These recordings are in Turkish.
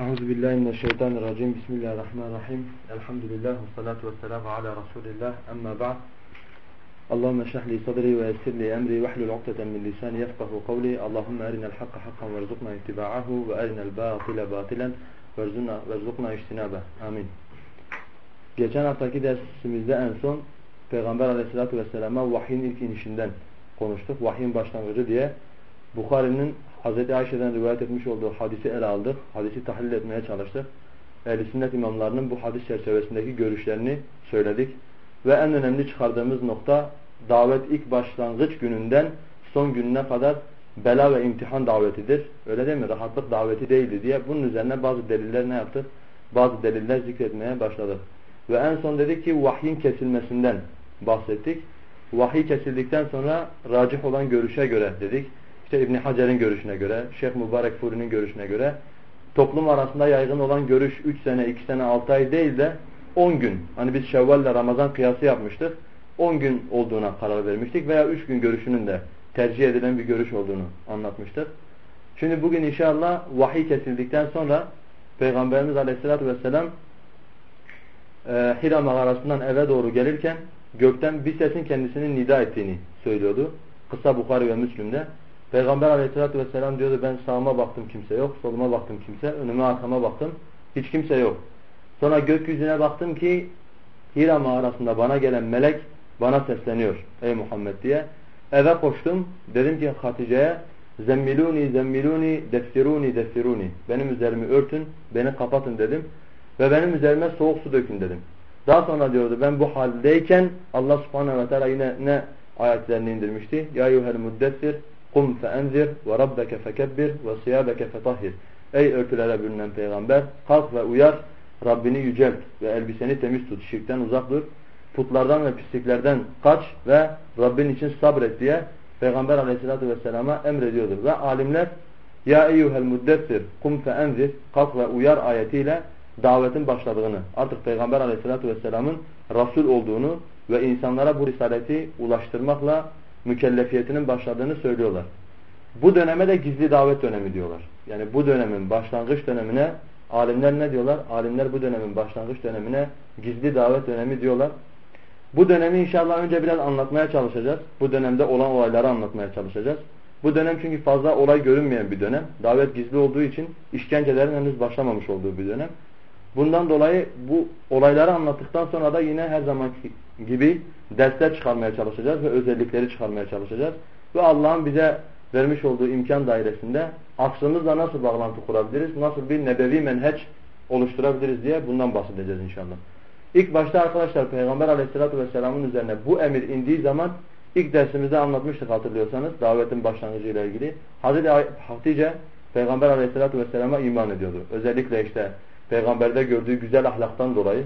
Euzu billahi mineşşeytanirracim. Bismillahirrahmanirrahim. Elhamdülillah salatu vesselamu ala Resulillah. Amma ba'd. Allahumme şrah li sadri ve yessir li emri ve hlul ukdeten min lisani yefkahu kavli. Allahumme erinel hakka hakkan verzukna ittiba'ahu ve erinel batile batilen verzukna ijtinabe. Amin. Geçen haftaki dersimizde en son Peygamber aleyhissalatu vesselama vahyin ilk inişinden konuştuk. Vahyin başlangıcı diye Bukhari'nin Hz. Ayşe'den rivayet etmiş olduğu hadisi ele aldık. Hadisi tahlil etmeye çalıştık. Ehl-i sünnet imamlarının bu hadis çerçevesindeki görüşlerini söyledik. Ve en önemli çıkardığımız nokta davet ilk başlangıç gününden son gününe kadar bela ve imtihan davetidir. Öyle değil mi? Rahatlık daveti değildi diye. Bunun üzerine bazı deliller ne yaptık? Bazı deliller zikretmeye başladık. Ve en son dedik ki vahyin kesilmesinden bahsettik. Vahiy kesildikten sonra racih olan görüşe göre dedik işte İbn Hacer'in görüşüne göre, Şeyh Mübarek Furi'nin görüşüne göre toplum arasında yaygın olan görüş 3 sene, 2 sene, 6 ay değil de 10 gün. Hani biz Şevval ile Ramazan kıyası yapmıştık. 10 gün olduğuna karar vermiştik veya 3 gün görüşünün de tercih edilen bir görüş olduğunu anlatmıştık. Şimdi bugün inşallah vahiy kesildikten sonra Peygamberimiz Aleyhisselatü Vesselam e, Hira mağarasından eve doğru gelirken gökten bir sesin kendisini nida ettiğini söylüyordu. Kısa Bukhari ve Müslüm'de. Peygamber aleyhissalatü vesselam diyordu ben sağıma baktım kimse yok, soluma baktım kimse, önüme arkama baktım hiç kimse yok. Sonra gökyüzüne baktım ki Hira mağarasında bana gelen melek bana sesleniyor ey Muhammed diye. Eve koştum dedim ki Hatice'ye zemmiluni zemmiluni deftiruni deftiruni benim üzerimi örtün beni kapatın dedim ve benim üzerime soğuk su dökün dedim. Daha sonra diyordu ben bu haldeyken Allah subhanehu ve teala yine ne ayetlerini indirmişti? Ya yuhel muddessir Kum feenzir ve rabbeke fekebbir ve siyabeke fetahhir. Ey örtülere bürünen peygamber kalk ve uyar Rabbini yücelt ve elbiseni temiz tut. Şirkten uzak dur. Putlardan ve pisliklerden kaç ve Rabbin için sabret diye Peygamber aleyhissalatü vesselama emrediyordur. Ve alimler ya eyyuhel muddessir kum feenzir kalk ve uyar ayetiyle davetin başladığını artık Peygamber aleyhissalatü vesselamın Resul olduğunu ve insanlara bu risaleti ulaştırmakla mükellefiyetinin başladığını söylüyorlar. Bu döneme de gizli davet dönemi diyorlar. Yani bu dönemin başlangıç dönemine alimler ne diyorlar? Alimler bu dönemin başlangıç dönemine gizli davet dönemi diyorlar. Bu dönemi inşallah önce biraz anlatmaya çalışacağız. Bu dönemde olan olayları anlatmaya çalışacağız. Bu dönem çünkü fazla olay görünmeyen bir dönem. Davet gizli olduğu için işkencelerin henüz başlamamış olduğu bir dönem. Bundan dolayı bu olayları anlattıktan sonra da yine her zamanki gibi dersler çıkarmaya çalışacağız ve özellikleri çıkarmaya çalışacağız. Ve Allah'ın bize vermiş olduğu imkan dairesinde aklımızla nasıl bağlantı kurabiliriz, nasıl bir nebevi menheç oluşturabiliriz diye bundan bahsedeceğiz inşallah. İlk başta arkadaşlar Peygamber aleyhissalatü vesselamın üzerine bu emir indiği zaman ilk dersimizde anlatmıştık hatırlıyorsanız davetin başlangıcı ile ilgili. Hazreti Hatice Peygamber aleyhissalatü vesselama iman ediyordu. Özellikle işte peygamberde gördüğü güzel ahlaktan dolayı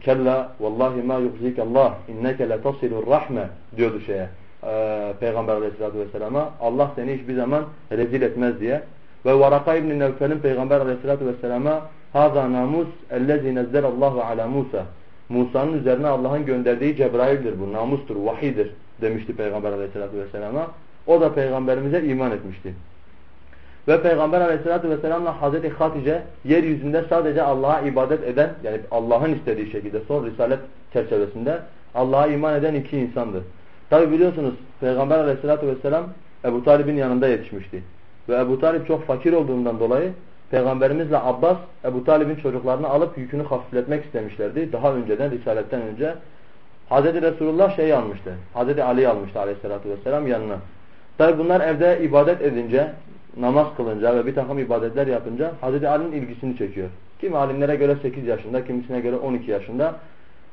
kella vallahi ma yuhzik Allah inneke la tasilur rahme diyordu şeye e, Peygamber Aleyhisselatü vesselama. Allah seni hiçbir zaman rezil etmez diye. Ve Varaka İbn Nevfel'in Peygamber Aleyhisselatü vesselama haza namus ellezî nezzelallahu ala Musa. Musa'nın üzerine Allah'ın gönderdiği Cebrail'dir bu namustur vahidir demişti Peygamber Aleyhisselatü vesselama. O da peygamberimize iman etmişti ve Peygamber aleyhissalatü vesselamla Hazreti Hatice yeryüzünde sadece Allah'a ibadet eden yani Allah'ın istediği şekilde son risalet çerçevesinde Allah'a iman eden iki insandı. Tabi biliyorsunuz Peygamber aleyhissalatü vesselam Ebu Talib'in yanında yetişmişti. Ve Ebu Talib çok fakir olduğundan dolayı Peygamberimizle Abbas Ebu Talib'in çocuklarını alıp yükünü hafifletmek istemişlerdi. Daha önceden risaletten önce Hazreti Resulullah şeyi almıştı. Hazreti Ali almıştı aleyhissalatü vesselam yanına. Tabi bunlar evde ibadet edince namaz kılınca ve bir takım ibadetler yapınca Hazreti Ali'nin ilgisini çekiyor. Kim alimlere göre 8 yaşında, kimisine göre 12 yaşında.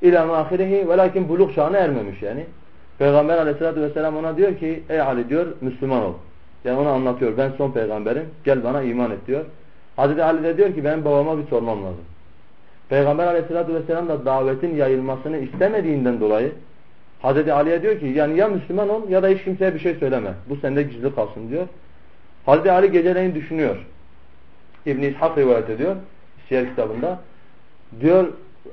İlâ mâhirihi ve lakin buluk çağına ermemiş yani. Peygamber aleyhissalatü vesselam ona diyor ki ey Ali diyor Müslüman ol. Yani ona anlatıyor ben son peygamberim gel bana iman et diyor. Hazreti Ali de diyor ki benim babama bir sormam lazım. Peygamber aleyhissalatü vesselam da davetin yayılmasını istemediğinden dolayı Hazreti Ali'ye diyor ki yani ya Müslüman ol ya da hiç kimseye bir şey söyleme. Bu sende gizli kalsın diyor. Hazreti Ali geceleyin düşünüyor. İbn-i İshak rivayet ediyor. Siyer kitabında. Diyor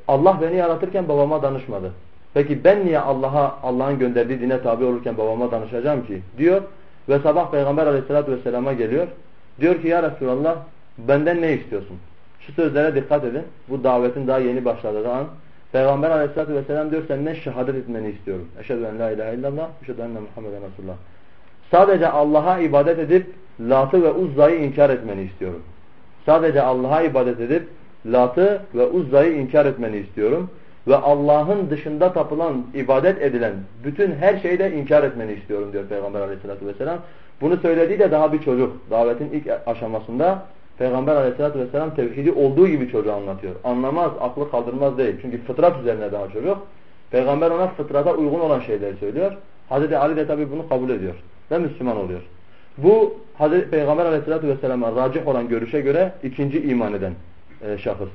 Allah beni yaratırken babama danışmadı. Peki ben niye Allah'a Allah'ın gönderdiği dine tabi olurken babama danışacağım ki? Diyor ve sabah Peygamber aleyhissalatü vesselama geliyor. Diyor ki ya Resulallah benden ne istiyorsun? Şu sözlere dikkat edin. Bu davetin daha yeni başladığı an. Peygamber aleyhissalatü vesselam diyor senden şehadet etmeni istiyorum. Eşhedü en la ilahe illallah, eşhedü enne Muhammeden Resulullah. Sadece Allah'a ibadet edip Lat'ı ve Uzza'yı inkar etmeni istiyorum. Sadece Allah'a ibadet edip Lat'ı ve Uzza'yı inkar etmeni istiyorum. Ve Allah'ın dışında tapılan, ibadet edilen bütün her şeyi de inkar etmeni istiyorum diyor Peygamber aleyhissalatü vesselam. Bunu söylediği de daha bir çocuk. Davetin ilk aşamasında Peygamber aleyhissalatü vesselam tevhidi olduğu gibi çocuğa anlatıyor. Anlamaz, aklı kaldırmaz değil. Çünkü fıtrat üzerine daha çocuk. Peygamber ona fıtrata uygun olan şeyleri söylüyor. Hazreti Ali de tabi bunu kabul ediyor ve Müslüman oluyor. Bu Hazreti Peygamber aleyhissalatü vesselam'a racih olan görüşe göre ikinci iman eden e, şahıs.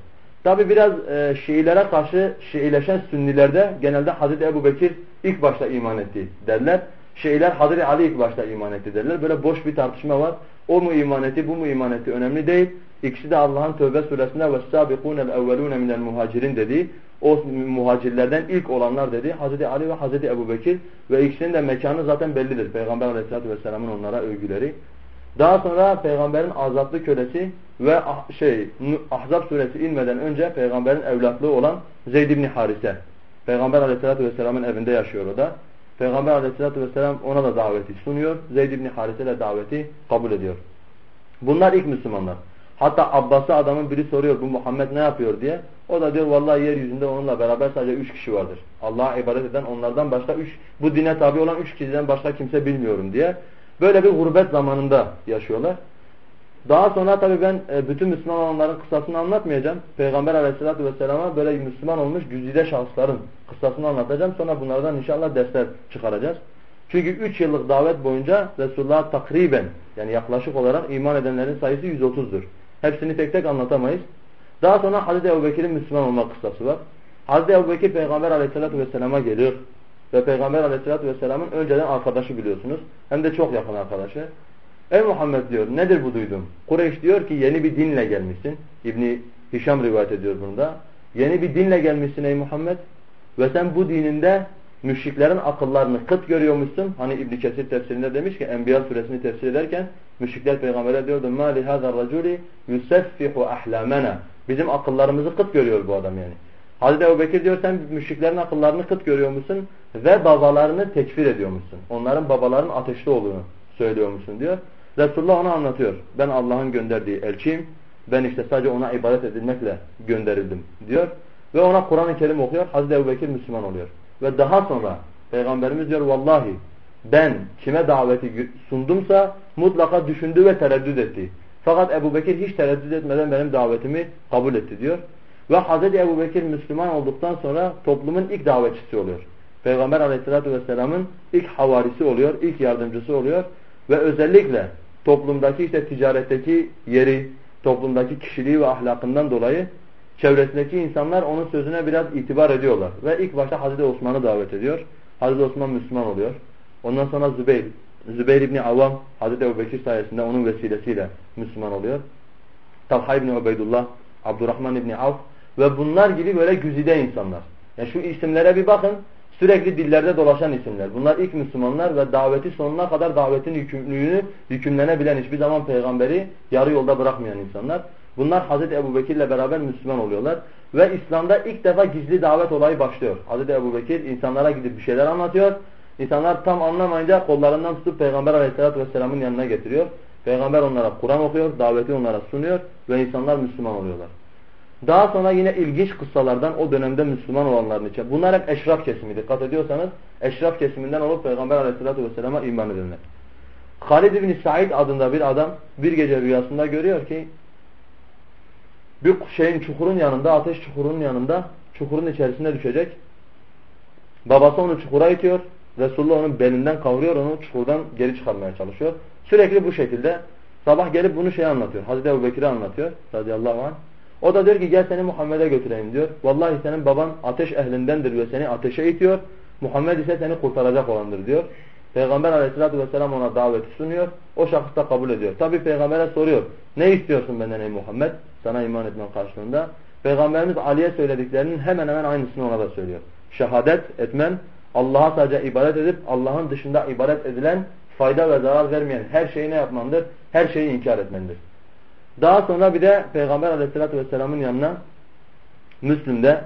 Tabi biraz e, Şiilere karşı Şiileşen Sünnilerde genelde Hazreti Ebu Bekir ilk başta iman etti derler. Şiiler Hazreti Ali ilk başta iman etti derler. Böyle boş bir tartışma var. O mu iman etti, bu mu iman etti önemli değil. İkisi de Allah'ın Tövbe suresinde وَالسَّابِقُونَ الْاَوَّلُونَ مِنَ الْمُهَاجِرِينَ dediği o muhacirlerden ilk olanlar dedi. Hazreti Ali ve Hazreti Ebu Bekir ve ikisinin de mekanı zaten bellidir. Peygamber aleyhissalatü vesselamın onlara övgüleri. Daha sonra peygamberin azatlı kölesi ve ah, şey Ahzab suresi inmeden önce peygamberin evlatlığı olan Zeyd ibn Harise. Peygamber aleyhissalatü vesselamın evinde yaşıyor o da. Peygamber aleyhissalatü vesselam ona da daveti sunuyor. Zeyd ibn Harise de daveti kabul ediyor. Bunlar ilk Müslümanlar. Hatta Abbas'a adamın biri soruyor bu Muhammed ne yapıyor diye. O da diyor vallahi yeryüzünde onunla beraber sadece üç kişi vardır. Allah'a ibadet eden onlardan başka üç, bu dine tabi olan üç kişiden başka kimse bilmiyorum diye. Böyle bir gurbet zamanında yaşıyorlar. Daha sonra tabii ben e, bütün Müslüman olanların kıssasını anlatmayacağım. Peygamber aleyhissalatü vesselama böyle Müslüman olmuş güzide şahısların kıssasını anlatacağım. Sonra bunlardan inşallah dersler çıkaracağız. Çünkü 3 yıllık davet boyunca Resulullah takriben yani yaklaşık olarak iman edenlerin sayısı 130'dur. Hepsini tek tek anlatamayız. Daha sonra Hazreti Ebubekir'in Müslüman olma kıssası var. Hazreti Ebubekir Peygamber aleyhissalatü vesselama geliyor. Ve Peygamber aleyhissalatü vesselamın önceden arkadaşı biliyorsunuz. Hem de çok yakın arkadaşı. Ey Muhammed diyor nedir bu duydum? Kureyş diyor ki yeni bir dinle gelmişsin. İbni Hişam rivayet ediyor bunda. Yeni bir dinle gelmişsin ey Muhammed. Ve sen bu dininde müşriklerin akıllarını kıt görüyormuşsun. Hani İbn Kesir tefsirinde demiş ki Enbiya suresini tefsir ederken müşrikler peygambere diyordu "Ma li hadzal raculi yusaffihu ahlamana." Bizim akıllarımızı kıt görüyor bu adam yani. Hazreti Ebubekir diyor sen müşriklerin akıllarını kıt görüyormuşsun ve babalarını tekfir ediyormuşsun. Onların babaların ateşli olduğunu söylüyormuşsun diyor. Resulullah ona anlatıyor. Ben Allah'ın gönderdiği elçiyim. Ben işte sadece ona ibadet edilmekle gönderildim diyor. Ve ona Kur'an-ı Kerim okuyor. Hazreti Ebubekir Müslüman oluyor. Ve daha sonra Peygamberimiz diyor vallahi ben kime daveti sundumsa mutlaka düşündü ve tereddüt etti. Fakat Ebu Bekir hiç tereddüt etmeden benim davetimi kabul etti diyor. Ve Hazreti Ebu Bekir Müslüman olduktan sonra toplumun ilk davetçisi oluyor. Peygamber aleyhissalatü vesselamın ilk havarisi oluyor, ilk yardımcısı oluyor. Ve özellikle toplumdaki işte ticaretteki yeri, toplumdaki kişiliği ve ahlakından dolayı çevresindeki insanlar onun sözüne biraz itibar ediyorlar. Ve ilk başta Hazreti Osman'ı davet ediyor. Hazreti Osman Müslüman oluyor. Ondan sonra Zübeyir. Zübeyir İbni Avvam Hazreti Ebubekir sayesinde onun vesilesiyle Müslüman oluyor. Talha İbni Ubeydullah, Abdurrahman İbni Avf ve bunlar gibi böyle güzide insanlar. Yani şu isimlere bir bakın. Sürekli dillerde dolaşan isimler. Bunlar ilk Müslümanlar ve daveti sonuna kadar davetin yükümlülüğünü yükümlenebilen hiçbir zaman peygamberi yarı yolda bırakmayan insanlar. Bunlar Hazreti Ebu Bekir'le beraber Müslüman oluyorlar. Ve İslam'da ilk defa gizli davet olayı başlıyor. Hazreti Ebu Bekir insanlara gidip bir şeyler anlatıyor. İnsanlar tam anlamayınca kollarından tutup Peygamber Aleyhisselatü vesselamın yanına getiriyor. Peygamber onlara Kur'an okuyor, daveti onlara sunuyor ve insanlar Müslüman oluyorlar. Daha sonra yine ilginç kıssalardan o dönemde Müslüman olanların için. Bunlar hep eşraf kesimi. Dikkat ediyorsanız eşraf kesiminden olup Peygamber Aleyhisselatü vesselama iman edenler. Halid bin Said adında bir adam bir gece rüyasında görüyor ki bir şeyin çukurun yanında, ateş çukurunun yanında çukurun içerisine düşecek. Babası onu çukura itiyor. Resulullah onun belinden kavruyor, onu çukurdan geri çıkarmaya çalışıyor. Sürekli bu şekilde sabah gelip bunu şey anlatıyor. Hazreti Ebu Bekir'e anlatıyor radıyallahu anh. O da diyor ki gel seni Muhammed'e götüreyim diyor. Vallahi senin baban ateş ehlindendir ve seni ateşe itiyor. Muhammed ise seni kurtaracak olandır diyor. Peygamber aleyhissalatü vesselam ona daveti sunuyor. O şahıs da kabul ediyor. Tabi peygambere soruyor. Ne istiyorsun benden ey Muhammed? Sana iman etmen karşılığında. Peygamberimiz Ali'ye söylediklerinin hemen hemen aynısını ona da söylüyor. Şehadet etmen, Allah'a sadece ibadet edip Allah'ın dışında ibadet edilen fayda ve zarar vermeyen her şeyi ne yapmandır? Her şeyi inkar etmendir. Daha sonra bir de Peygamber aleyhissalatü vesselamın yanına Müslüm'de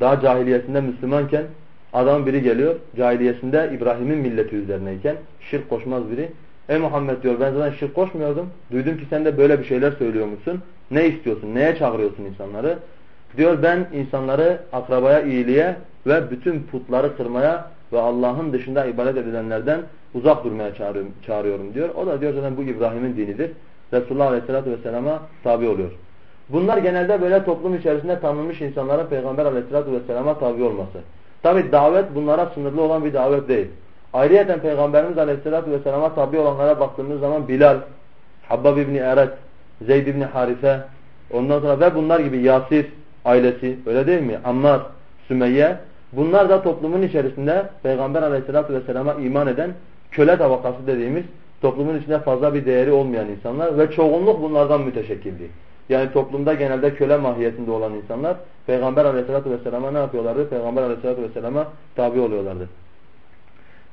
daha cahiliyesinde Müslümanken adam biri geliyor. Cahiliyesinde İbrahim'in milleti üzerineyken şirk koşmaz biri. Ey Muhammed diyor ben zaten şirk koşmuyordum. Duydum ki sen de böyle bir şeyler söylüyormuşsun. Ne istiyorsun? Neye çağırıyorsun insanları? Diyor ben insanları akrabaya iyiliğe ve bütün putları kırmaya ve Allah'ın dışında ibadet edilenlerden uzak durmaya çağırıyorum, çağırıyorum diyor. O da diyor zaten bu İbrahim'in dinidir. Resulullah Aleyhisselatü Vesselam'a tabi oluyor. Bunlar genelde böyle toplum içerisinde tanınmış insanların Peygamber Aleyhisselatü Vesselam'a tabi olması. Tabi davet bunlara sınırlı olan bir davet değil. Ayrıyeten Peygamberimiz Aleyhisselatü Vesselam'a tabi olanlara baktığımız zaman Bilal, Habbab İbni Eret, Zeyd İbni Harife, ondan sonra ve bunlar gibi Yasir ailesi öyle değil mi? Ammar, Sümeyye bunlar da toplumun içerisinde Peygamber Aleyhisselatü Vesselam'a iman eden köle tabakası dediğimiz toplumun içinde fazla bir değeri olmayan insanlar ve çoğunluk bunlardan müteşekkildi. Yani toplumda genelde köle mahiyetinde olan insanlar Peygamber aleyhissalatü vesselama ne yapıyorlardı? Peygamber aleyhissalatü vesselama tabi oluyorlardı.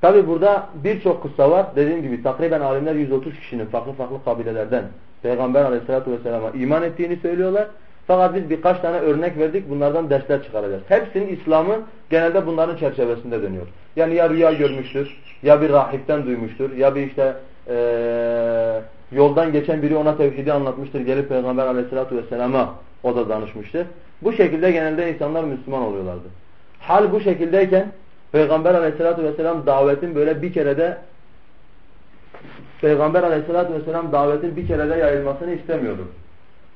Tabi burada birçok kıssa var. Dediğim gibi takriben alimler 130 kişinin farklı farklı kabilelerden Peygamber aleyhissalatü vesselama iman ettiğini söylüyorlar. Fakat biz birkaç tane örnek verdik. Bunlardan dersler çıkaracağız. Hepsinin İslam'ı genelde bunların çerçevesinde dönüyor. Yani ya rüya görmüştür, ya bir rahipten duymuştur, ya bir işte ee, yoldan geçen biri ona tevhidi anlatmıştır. Gelip Peygamber aleyhissalatü vesselama o da danışmıştır. Bu şekilde genelde insanlar Müslüman oluyorlardı. Hal bu şekildeyken Peygamber aleyhissalatü vesselam davetin böyle bir kerede Peygamber aleyhissalatü vesselam davetin bir kerede yayılmasını istemiyordu.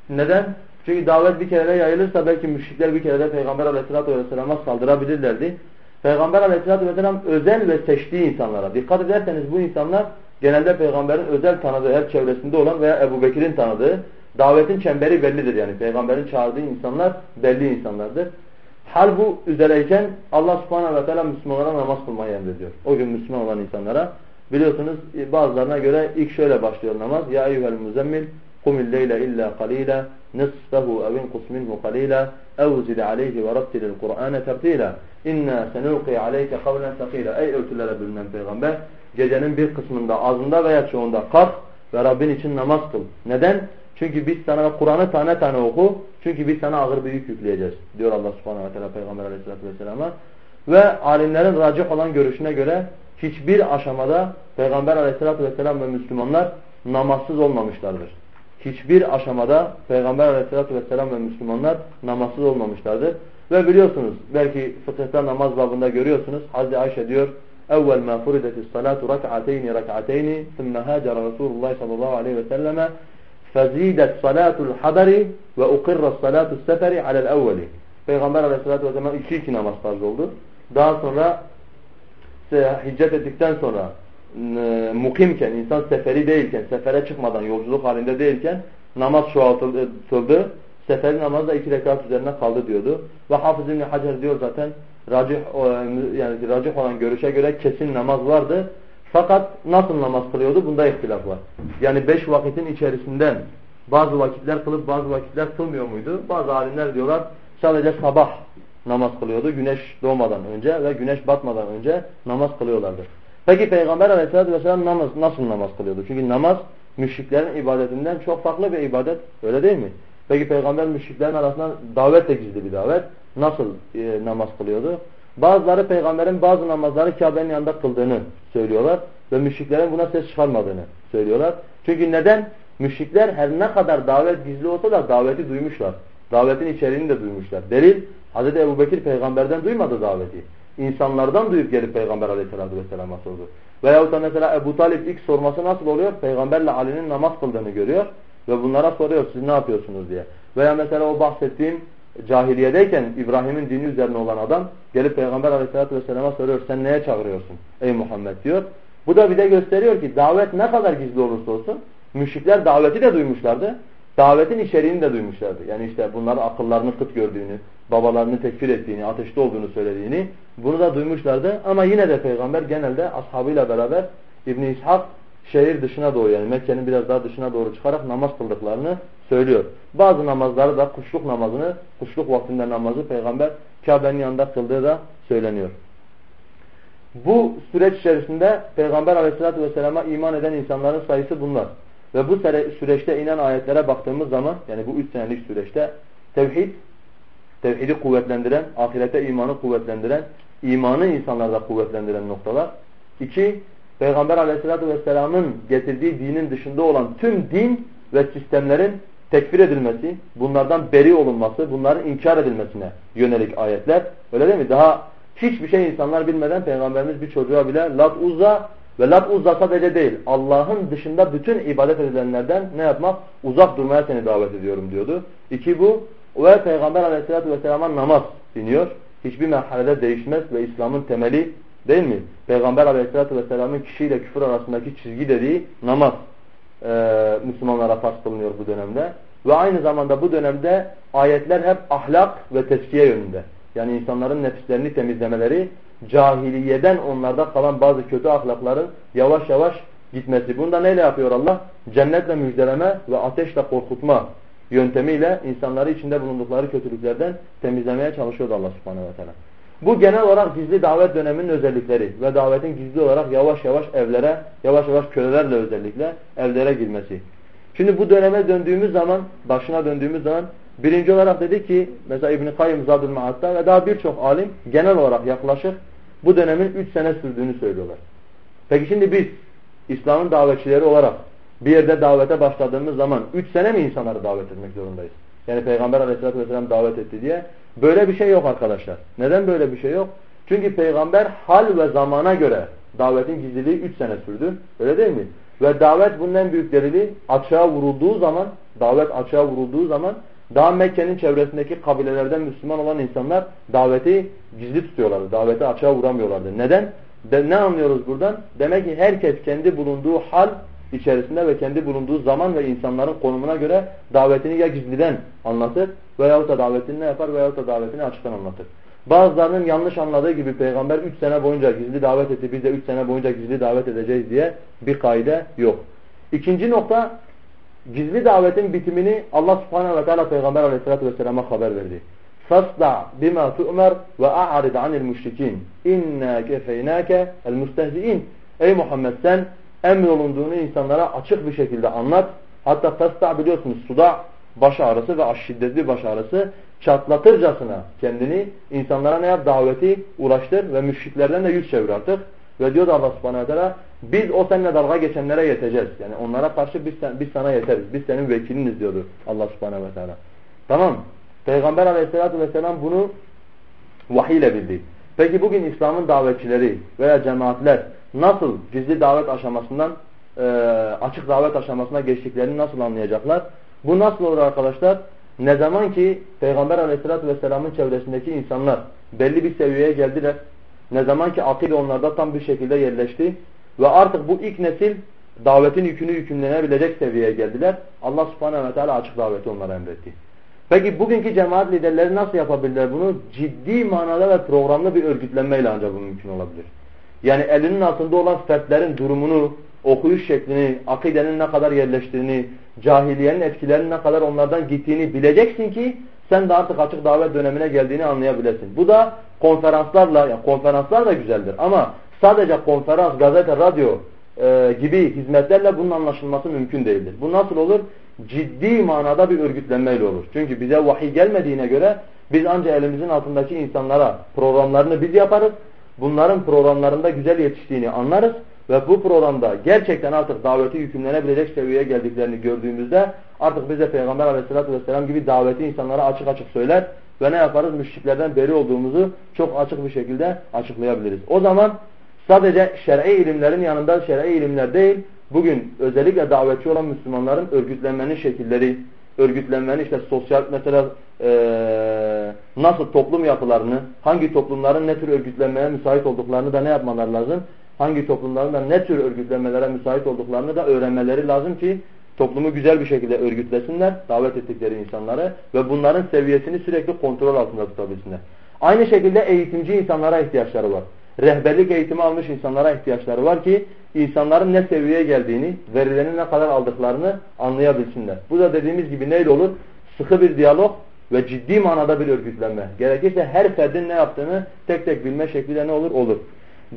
Neden? Çünkü davet bir kerede yayılırsa belki müşrikler bir kerede Peygamber aleyhissalatü vesselama saldırabilirlerdi. Peygamber aleyhissalatü vesselam özel ve seçtiği insanlara. Dikkat ederseniz bu insanlar genelde peygamberin özel tanıdığı, her çevresinde olan veya Ebu Bekir'in tanıdığı davetin çemberi bellidir yani. Peygamberin çağırdığı insanlar belli insanlardır. Hal bu üzereyken Allah subhanahu ve teala Müslümanlara namaz kılmayı emrediyor. O gün Müslüman olan insanlara. Biliyorsunuz bazılarına göre ilk şöyle başlıyor namaz. Ya eyyuhel muzemmil leyle illa qalila nisfahu ev inqus minhu qalila ev zid aleyhi ve rattilil Kur'ane tertila inna senulqi aleyke kavlen sakila Ey örtülere bürünen peygamber gecenin bir kısmında azında veya çoğunda kalk ve Rabbin için namaz kıl. Neden? Çünkü biz sana Kur'an'ı tane tane oku. Çünkü biz sana ağır bir yük yükleyeceğiz. Diyor Allah subhanahu ve teala Peygamber aleyhissalatü vesselama. Ve alimlerin racih olan görüşüne göre hiçbir aşamada Peygamber aleyhissalatü vesselam ve Müslümanlar namazsız olmamışlardır Hiçbir aşamada Peygamber aleyhissalatü vesselam ve Müslümanlar namazsız olmamışlardır. Ve biliyorsunuz belki fıkıhta namaz babında görüyorsunuz. Hazreti Ayşe diyor أول ما فرضت الصلاة ركعتين ركعتين ثم هاجر رسول الله صلى الله عليه وسلم فزيدت صلاة الحضر وأقر الصلاة السفر على الأول Peygamber aleyhissalatü vesselam iki iki namaz farz oldu. Daha sonra hicret ettikten sonra mukimken, insan seferi değilken, sefere çıkmadan, yolculuk halinde değilken namaz çoğaltıldı. Seferi namazı da iki rekat üzerine kaldı diyordu. Ve Hafız İbni Hacer diyor zaten racih yani racih olan görüşe göre kesin namaz vardı. Fakat nasıl namaz kılıyordu? Bunda ihtilaf var. Yani beş vakitin içerisinden bazı vakitler kılıp bazı vakitler kılmıyor muydu? Bazı alimler diyorlar sadece sabah namaz kılıyordu. Güneş doğmadan önce ve güneş batmadan önce namaz kılıyorlardı. Peki Peygamber aleyhissalatü vesselam namaz, nasıl namaz kılıyordu? Çünkü namaz müşriklerin ibadetinden çok farklı bir ibadet. Öyle değil mi? Peki Peygamber müşriklerin arasında davet de gizli bir davet. Nasıl e, namaz kılıyordu? Bazıları peygamberin bazı namazları Kabe'nin yanında kıldığını söylüyorlar ve müşriklerin buna ses çıkarmadığını söylüyorlar. Çünkü neden? Müşrikler her ne kadar davet gizli olsa da daveti duymuşlar. Davetin içeriğini de duymuşlar. Delil Hz. Ebu Bekir peygamberden duymadı daveti. İnsanlardan duyup gelip peygamber aleyhissalatü vesselam'a sordu. Veyahut da mesela Ebu Talip ilk sorması nasıl oluyor? Peygamberle Ali'nin namaz kıldığını görüyor ve bunlara soruyor siz ne yapıyorsunuz diye. Veya mesela o bahsettiğim cahiliyedeyken İbrahim'in dini üzerine olan adam gelip Peygamber aleyhissalatü vesselam'a soruyor sen neye çağırıyorsun ey Muhammed diyor. Bu da bir de gösteriyor ki davet ne kadar gizli olursa olsun müşrikler daveti de duymuşlardı. Davetin içeriğini de duymuşlardı. Yani işte bunlar akıllarını kıt gördüğünü, babalarını tekfir ettiğini, ateşte olduğunu söylediğini bunu da duymuşlardı. Ama yine de peygamber genelde ashabıyla beraber İbn İshak şehir dışına doğru yani Mekke'nin biraz daha dışına doğru çıkarak namaz kıldıklarını söylüyor. Bazı namazları da kuşluk namazını, kuşluk vaktinde namazı peygamber Kabe'nin yanında kıldığı da söyleniyor. Bu süreç içerisinde peygamber aleyhissalatü vesselama iman eden insanların sayısı bunlar. Ve bu süreçte inen ayetlere baktığımız zaman yani bu üç senelik süreçte tevhid, tevhidi kuvvetlendiren, ahirete imanı kuvvetlendiren, imanı insanlarda kuvvetlendiren noktalar. İki, Peygamber aleyhissalatü vesselamın getirdiği dinin dışında olan tüm din ve sistemlerin tekfir edilmesi, bunlardan beri olunması, bunların inkar edilmesine yönelik ayetler. Öyle değil mi? Daha hiçbir şey insanlar bilmeden Peygamberimiz bir çocuğa bile Lat Uzza ve Lat Uzza sadece değil Allah'ın dışında bütün ibadet edilenlerden ne yapmak? Uzak durmaya seni davet ediyorum diyordu. İki bu ve Peygamber aleyhissalatü vesselama namaz diniyor. Hiçbir merhalede değişmez ve İslam'ın temeli değil mi? Peygamber aleyhissalatü vesselamın kişiyle küfür arasındaki çizgi dediği namaz e, Müslümanlara farz kılınıyor bu dönemde. Ve aynı zamanda bu dönemde ayetler hep ahlak ve teskiye yönünde. Yani insanların nefislerini temizlemeleri, cahiliyeden onlarda kalan bazı kötü ahlakların yavaş yavaş gitmesi. Bunda neyle yapıyor Allah? Cennetle müjdeleme ve ateşle korkutma yöntemiyle insanları içinde bulundukları kötülüklerden temizlemeye çalışıyordu Allah subhanehu ve teala. Bu genel olarak gizli davet döneminin özellikleri ve davetin gizli olarak yavaş yavaş evlere, yavaş yavaş kölelerle özellikle evlere girmesi. Şimdi bu döneme döndüğümüz zaman, başına döndüğümüz zaman birinci olarak dedi ki mesela İbn-i Kayyum Zadül Maat'ta ve daha birçok alim genel olarak yaklaşık bu dönemin üç sene sürdüğünü söylüyorlar. Peki şimdi biz İslam'ın davetçileri olarak bir yerde davete başladığımız zaman üç sene mi insanları davet etmek zorundayız? Yani Peygamber aleyhissalatü vesselam davet etti diye. Böyle bir şey yok arkadaşlar. Neden böyle bir şey yok? Çünkü Peygamber hal ve zamana göre davetin gizliliği üç sene sürdü. Öyle değil mi? Ve davet bunun en büyük delili açığa vurulduğu zaman, davet açığa vurulduğu zaman daha Mekke'nin çevresindeki kabilelerden Müslüman olan insanlar daveti gizli tutuyorlardı. Daveti açığa vuramıyorlardı. Neden? De, ne anlıyoruz buradan? Demek ki herkes kendi bulunduğu hal içerisinde ve kendi bulunduğu zaman ve insanların konumuna göre davetini ya gizliden anlatır veyahut da davetini ne yapar veyahut da davetini açıktan anlatır. Bazılarının yanlış anladığı gibi peygamber 3 sene boyunca gizli davet etti biz de 3 sene boyunca gizli davet edeceğiz diye bir kaide yok. İkinci nokta gizli davetin bitimini Allah subhanehu ve teala peygamber aleyhissalatü vesselama haber verdi. Fasda bima tu'mer ve a'rid anil müşrikin inna kefeynake el mustehzi'in. Ey Muhammed sen emrolunduğunu insanlara açık bir şekilde anlat. Hatta fasda biliyorsunuz suda baş ağrısı ve şiddetli baş ağrısı çatlatırcasına kendini insanlara ne yap? Daveti ulaştır ve müşriklerden de yüz çevir artık. Ve diyor Allah subhanahu teala biz o seninle dalga geçenlere yeteceğiz. Yani onlara karşı biz, biz sana yeteriz. Biz senin vekiliniz diyordu Allah subhanahu teala. Tamam. Peygamber aleyhissalatü vesselam bunu vahiy ile bildi. Peki bugün İslam'ın davetçileri veya cemaatler nasıl gizli davet aşamasından e, açık davet aşamasına geçtiklerini nasıl anlayacaklar? Bu nasıl olur arkadaşlar? Ne zaman ki Peygamber aleyhissalatü vesselamın çevresindeki insanlar belli bir seviyeye geldiler. Ne zaman ki akide onlarda tam bir şekilde yerleşti ve artık bu ilk nesil davetin yükünü yükümlenebilecek seviyeye geldiler. Allah subhanehu ve teala açık daveti onlara emretti. Peki bugünkü cemaat liderleri nasıl yapabilirler bunu? Ciddi manada ve programlı bir örgütlenmeyle ancak bu mümkün olabilir. Yani elinin altında olan fertlerin durumunu, okuyuş şeklini, akidenin ne kadar yerleştiğini, cahiliyenin etkilerinin ne kadar onlardan gittiğini bileceksin ki sen de artık açık davet dönemine geldiğini anlayabilesin. Bu da konferanslarla, yani konferanslar da güzeldir ama sadece konferans, gazete, radyo e, gibi hizmetlerle bunun anlaşılması mümkün değildir. Bu nasıl olur? Ciddi manada bir örgütlenmeyle olur. Çünkü bize vahiy gelmediğine göre biz ancak elimizin altındaki insanlara programlarını biz yaparız. Bunların programlarında güzel yetiştiğini anlarız ve bu programda gerçekten artık daveti yükümlenebilecek seviyeye geldiklerini gördüğümüzde artık bize Peygamber aleyhissalatü vesselam gibi daveti insanlara açık açık söyler ve ne yaparız? Müşriklerden beri olduğumuzu çok açık bir şekilde açıklayabiliriz. O zaman sadece şer'i ilimlerin yanında şer'i ilimler değil, bugün özellikle davetçi olan Müslümanların örgütlenmenin şekilleri, örgütlenmenin işte sosyal mesela e, nasıl toplum yapılarını, hangi toplumların ne tür örgütlenmeye müsait olduklarını da ne yapmalar lazım? Hangi toplumların da ne tür örgütlenmelere müsait olduklarını da öğrenmeleri lazım ki toplumu güzel bir şekilde örgütlesinler, davet ettikleri insanları ve bunların seviyesini sürekli kontrol altında tutabilsinler. Aynı şekilde eğitimci insanlara ihtiyaçları var. Rehberlik eğitimi almış insanlara ihtiyaçları var ki insanların ne seviyeye geldiğini, verilerini ne kadar aldıklarını anlayabilsinler. Bu da dediğimiz gibi neyle olur? Sıkı bir diyalog ve ciddi manada bir örgütlenme. Gerekirse her ferdin ne yaptığını tek tek bilme şekliyle ne olur? Olur.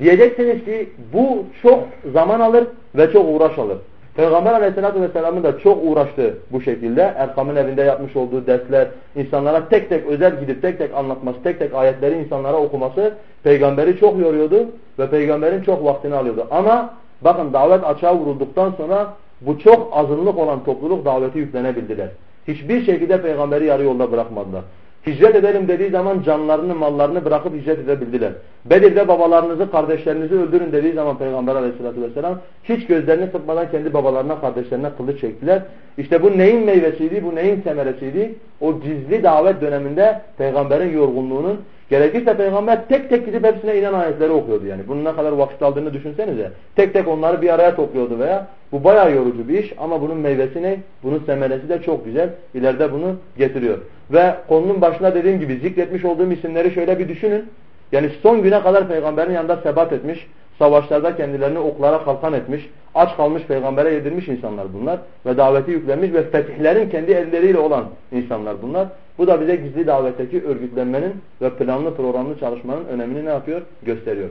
Diyeceksiniz ki bu çok zaman alır ve çok uğraş alır. Peygamber aleyhissalatü vesselamın da çok uğraştı bu şekilde. Erkam'ın evinde yapmış olduğu dersler, insanlara tek tek özel gidip tek tek anlatması, tek tek ayetleri insanlara okuması peygamberi çok yoruyordu ve peygamberin çok vaktini alıyordu. Ama bakın davet açığa vurulduktan sonra bu çok azınlık olan topluluk daveti yüklenebildiler. Hiçbir şekilde peygamberi yarı yolda bırakmadılar. Hicret edelim dediği zaman canlarını, mallarını bırakıp hicret edebildiler. Bedir'de babalarınızı, kardeşlerinizi öldürün dediği zaman Peygamber aleyhissalatü vesselam hiç gözlerini sıkmadan kendi babalarına, kardeşlerine kılıç çektiler. İşte bu neyin meyvesiydi, bu neyin semeresiydi? O gizli davet döneminde Peygamberin yorgunluğunun Gerekirse peygamber tek tek gidip hepsine inen ayetleri okuyordu yani. Bunun ne kadar vakit aldığını düşünsenize. Tek tek onları bir araya topluyordu veya bu bayağı yorucu bir iş ama bunun meyvesi ne? Bunun semeresi de çok güzel. İleride bunu getiriyor. Ve konunun başına dediğim gibi zikretmiş olduğum isimleri şöyle bir düşünün. Yani son güne kadar peygamberin yanında sebat etmiş, savaşlarda kendilerini oklara kalkan etmiş, aç kalmış peygambere yedirmiş insanlar bunlar ve daveti yüklenmiş ve fetihlerin kendi elleriyle olan insanlar bunlar. Bu da bize gizli davetteki örgütlenmenin ve planlı programlı çalışmanın önemini ne yapıyor? Gösteriyor.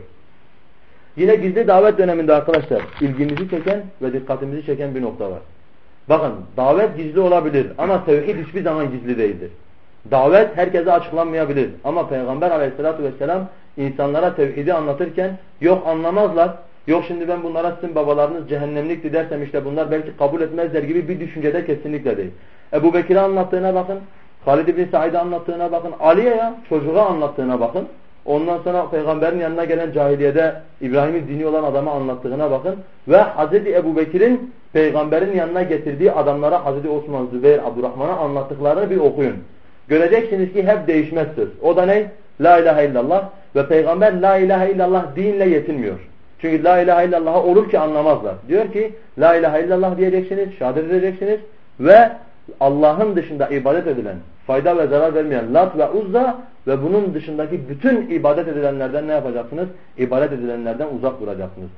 Yine gizli davet döneminde arkadaşlar ilgimizi çeken ve dikkatimizi çeken bir nokta var. Bakın davet gizli olabilir ama tevhid hiçbir zaman gizli değildir. Davet herkese açıklanmayabilir ama Peygamber aleyhissalatü vesselam insanlara tevhidi anlatırken yok anlamazlar, yok şimdi ben bunlara sizin babalarınız cehennemlikti dersem işte bunlar belki kabul etmezler gibi bir düşüncede kesinlikle değil. Ebu Bekir'e anlattığına bakın, Halid bin Said'e anlattığına bakın, Ali'ye ya çocuğa anlattığına bakın. Ondan sonra peygamberin yanına gelen cahiliyede İbrahim'in dini olan adama anlattığına bakın. Ve Hazreti Ebu Bekir'in peygamberin yanına getirdiği adamlara Hazreti Osman, Zübeyir, Abdurrahman'a anlattıklarını bir okuyun. Göreceksiniz ki hep değişmez. O da ne? La ilahe illallah. Ve peygamber la ilahe illallah dinle yetinmiyor. Çünkü la ilahe illallah olur ki anlamazlar. Diyor ki la ilahe illallah diyeceksiniz, şehadet edeceksiniz ve Allah'ın dışında ibadet edilen, fayda ve zarar vermeyen Lat ve Uzza ve bunun dışındaki bütün ibadet edilenlerden ne yapacaksınız? İbadet edilenlerden uzak duracaksınız.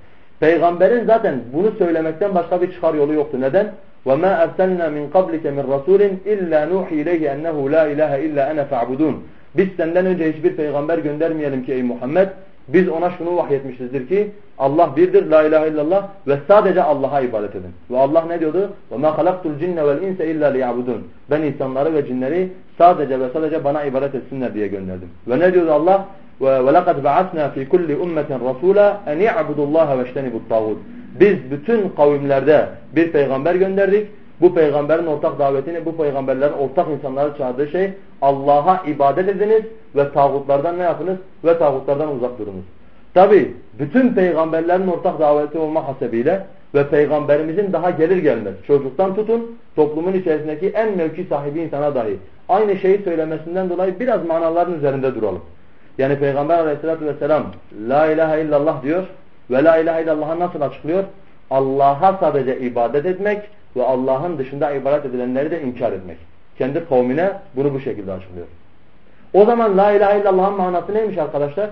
Peygamberin zaten bunu söylemekten başka bir çıkar yolu yoktu. Neden? وَمَا أَرْسَلْنَا مِنْ قَبْلِكَ مِنْ رَسُولٍ إِلَّا نُوحِي إِلَيْهِ أَنَّهُ لَا إِلَٰهَ إِلَّا أَنَا فَاعْبُدُونَ Biz senden önce hiçbir peygamber göndermeyelim ki ey Muhammed. Biz ona şunu vahyetmişizdir ki Allah birdir, la ilahe illallah ve sadece Allah'a ibadet edin. Ve Allah ne diyordu? وَمَا خَلَقْتُ الْجِنَّ وَالْاِنْسَ اِلَّا لِيَعْبُدُونَ Ben insanları ve cinleri sadece ve sadece bana ibadet etsinler diye gönderdim. Ve ne diyordu Allah? وَلَقَدْ بَعَثْنَا فِي كُلِّ اُمَّةٍ رَسُولًا اَنْ يَعْبُدُ اللّٰهَ وَاجْتَنِبُ الطَّاغُودِ Biz bütün kavimlerde bir peygamber gönderdik. bu peygamberin ortak davetini, bu peygamberlerin ortak insanları çağırdığı şey Allah'a ibadet ediniz ve tağutlardan ne yapınız? Ve tağutlardan uzak durunuz. Tabi bütün peygamberlerin ortak daveti olma hasebiyle ve peygamberimizin daha gelir gelmez çocuktan tutun toplumun içerisindeki en mevki sahibi insana dahi aynı şeyi söylemesinden dolayı biraz manaların üzerinde duralım. Yani Peygamber aleyhissalatü vesselam La ilahe illallah diyor ve La ilahe illallah'a nasıl açıklıyor? Allah'a sadece ibadet etmek ve Allah'ın dışında ibadet edilenleri de inkar etmek. Kendi kavmine bunu bu şekilde açıklıyor. O zaman La ilahe illallah'ın manası neymiş arkadaşlar?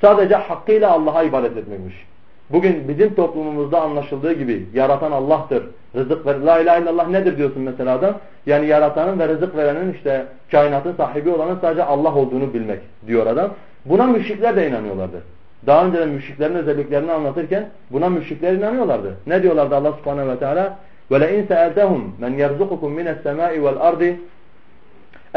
Sadece hakkıyla Allah'a ibadet etmekmiş. Bugün bizim toplumumuzda anlaşıldığı gibi yaratan Allah'tır. Rızık ver. La ilahe illallah nedir diyorsun mesela adam? Yani yaratanın ve rızık verenin işte kainatın sahibi olanın sadece Allah olduğunu bilmek diyor adam. Buna müşrikler de inanıyorlardı. Daha önceden müşriklerin özelliklerini anlatırken buna müşrikler inanıyorlardı. Ne diyorlardı Allah subhanehu ve teala? وَلَاِنْ سَأَلْتَهُمْ مَنْ يَرْزُقُكُمْ مِنَ السَّمَاءِ وَالْأَرْضِ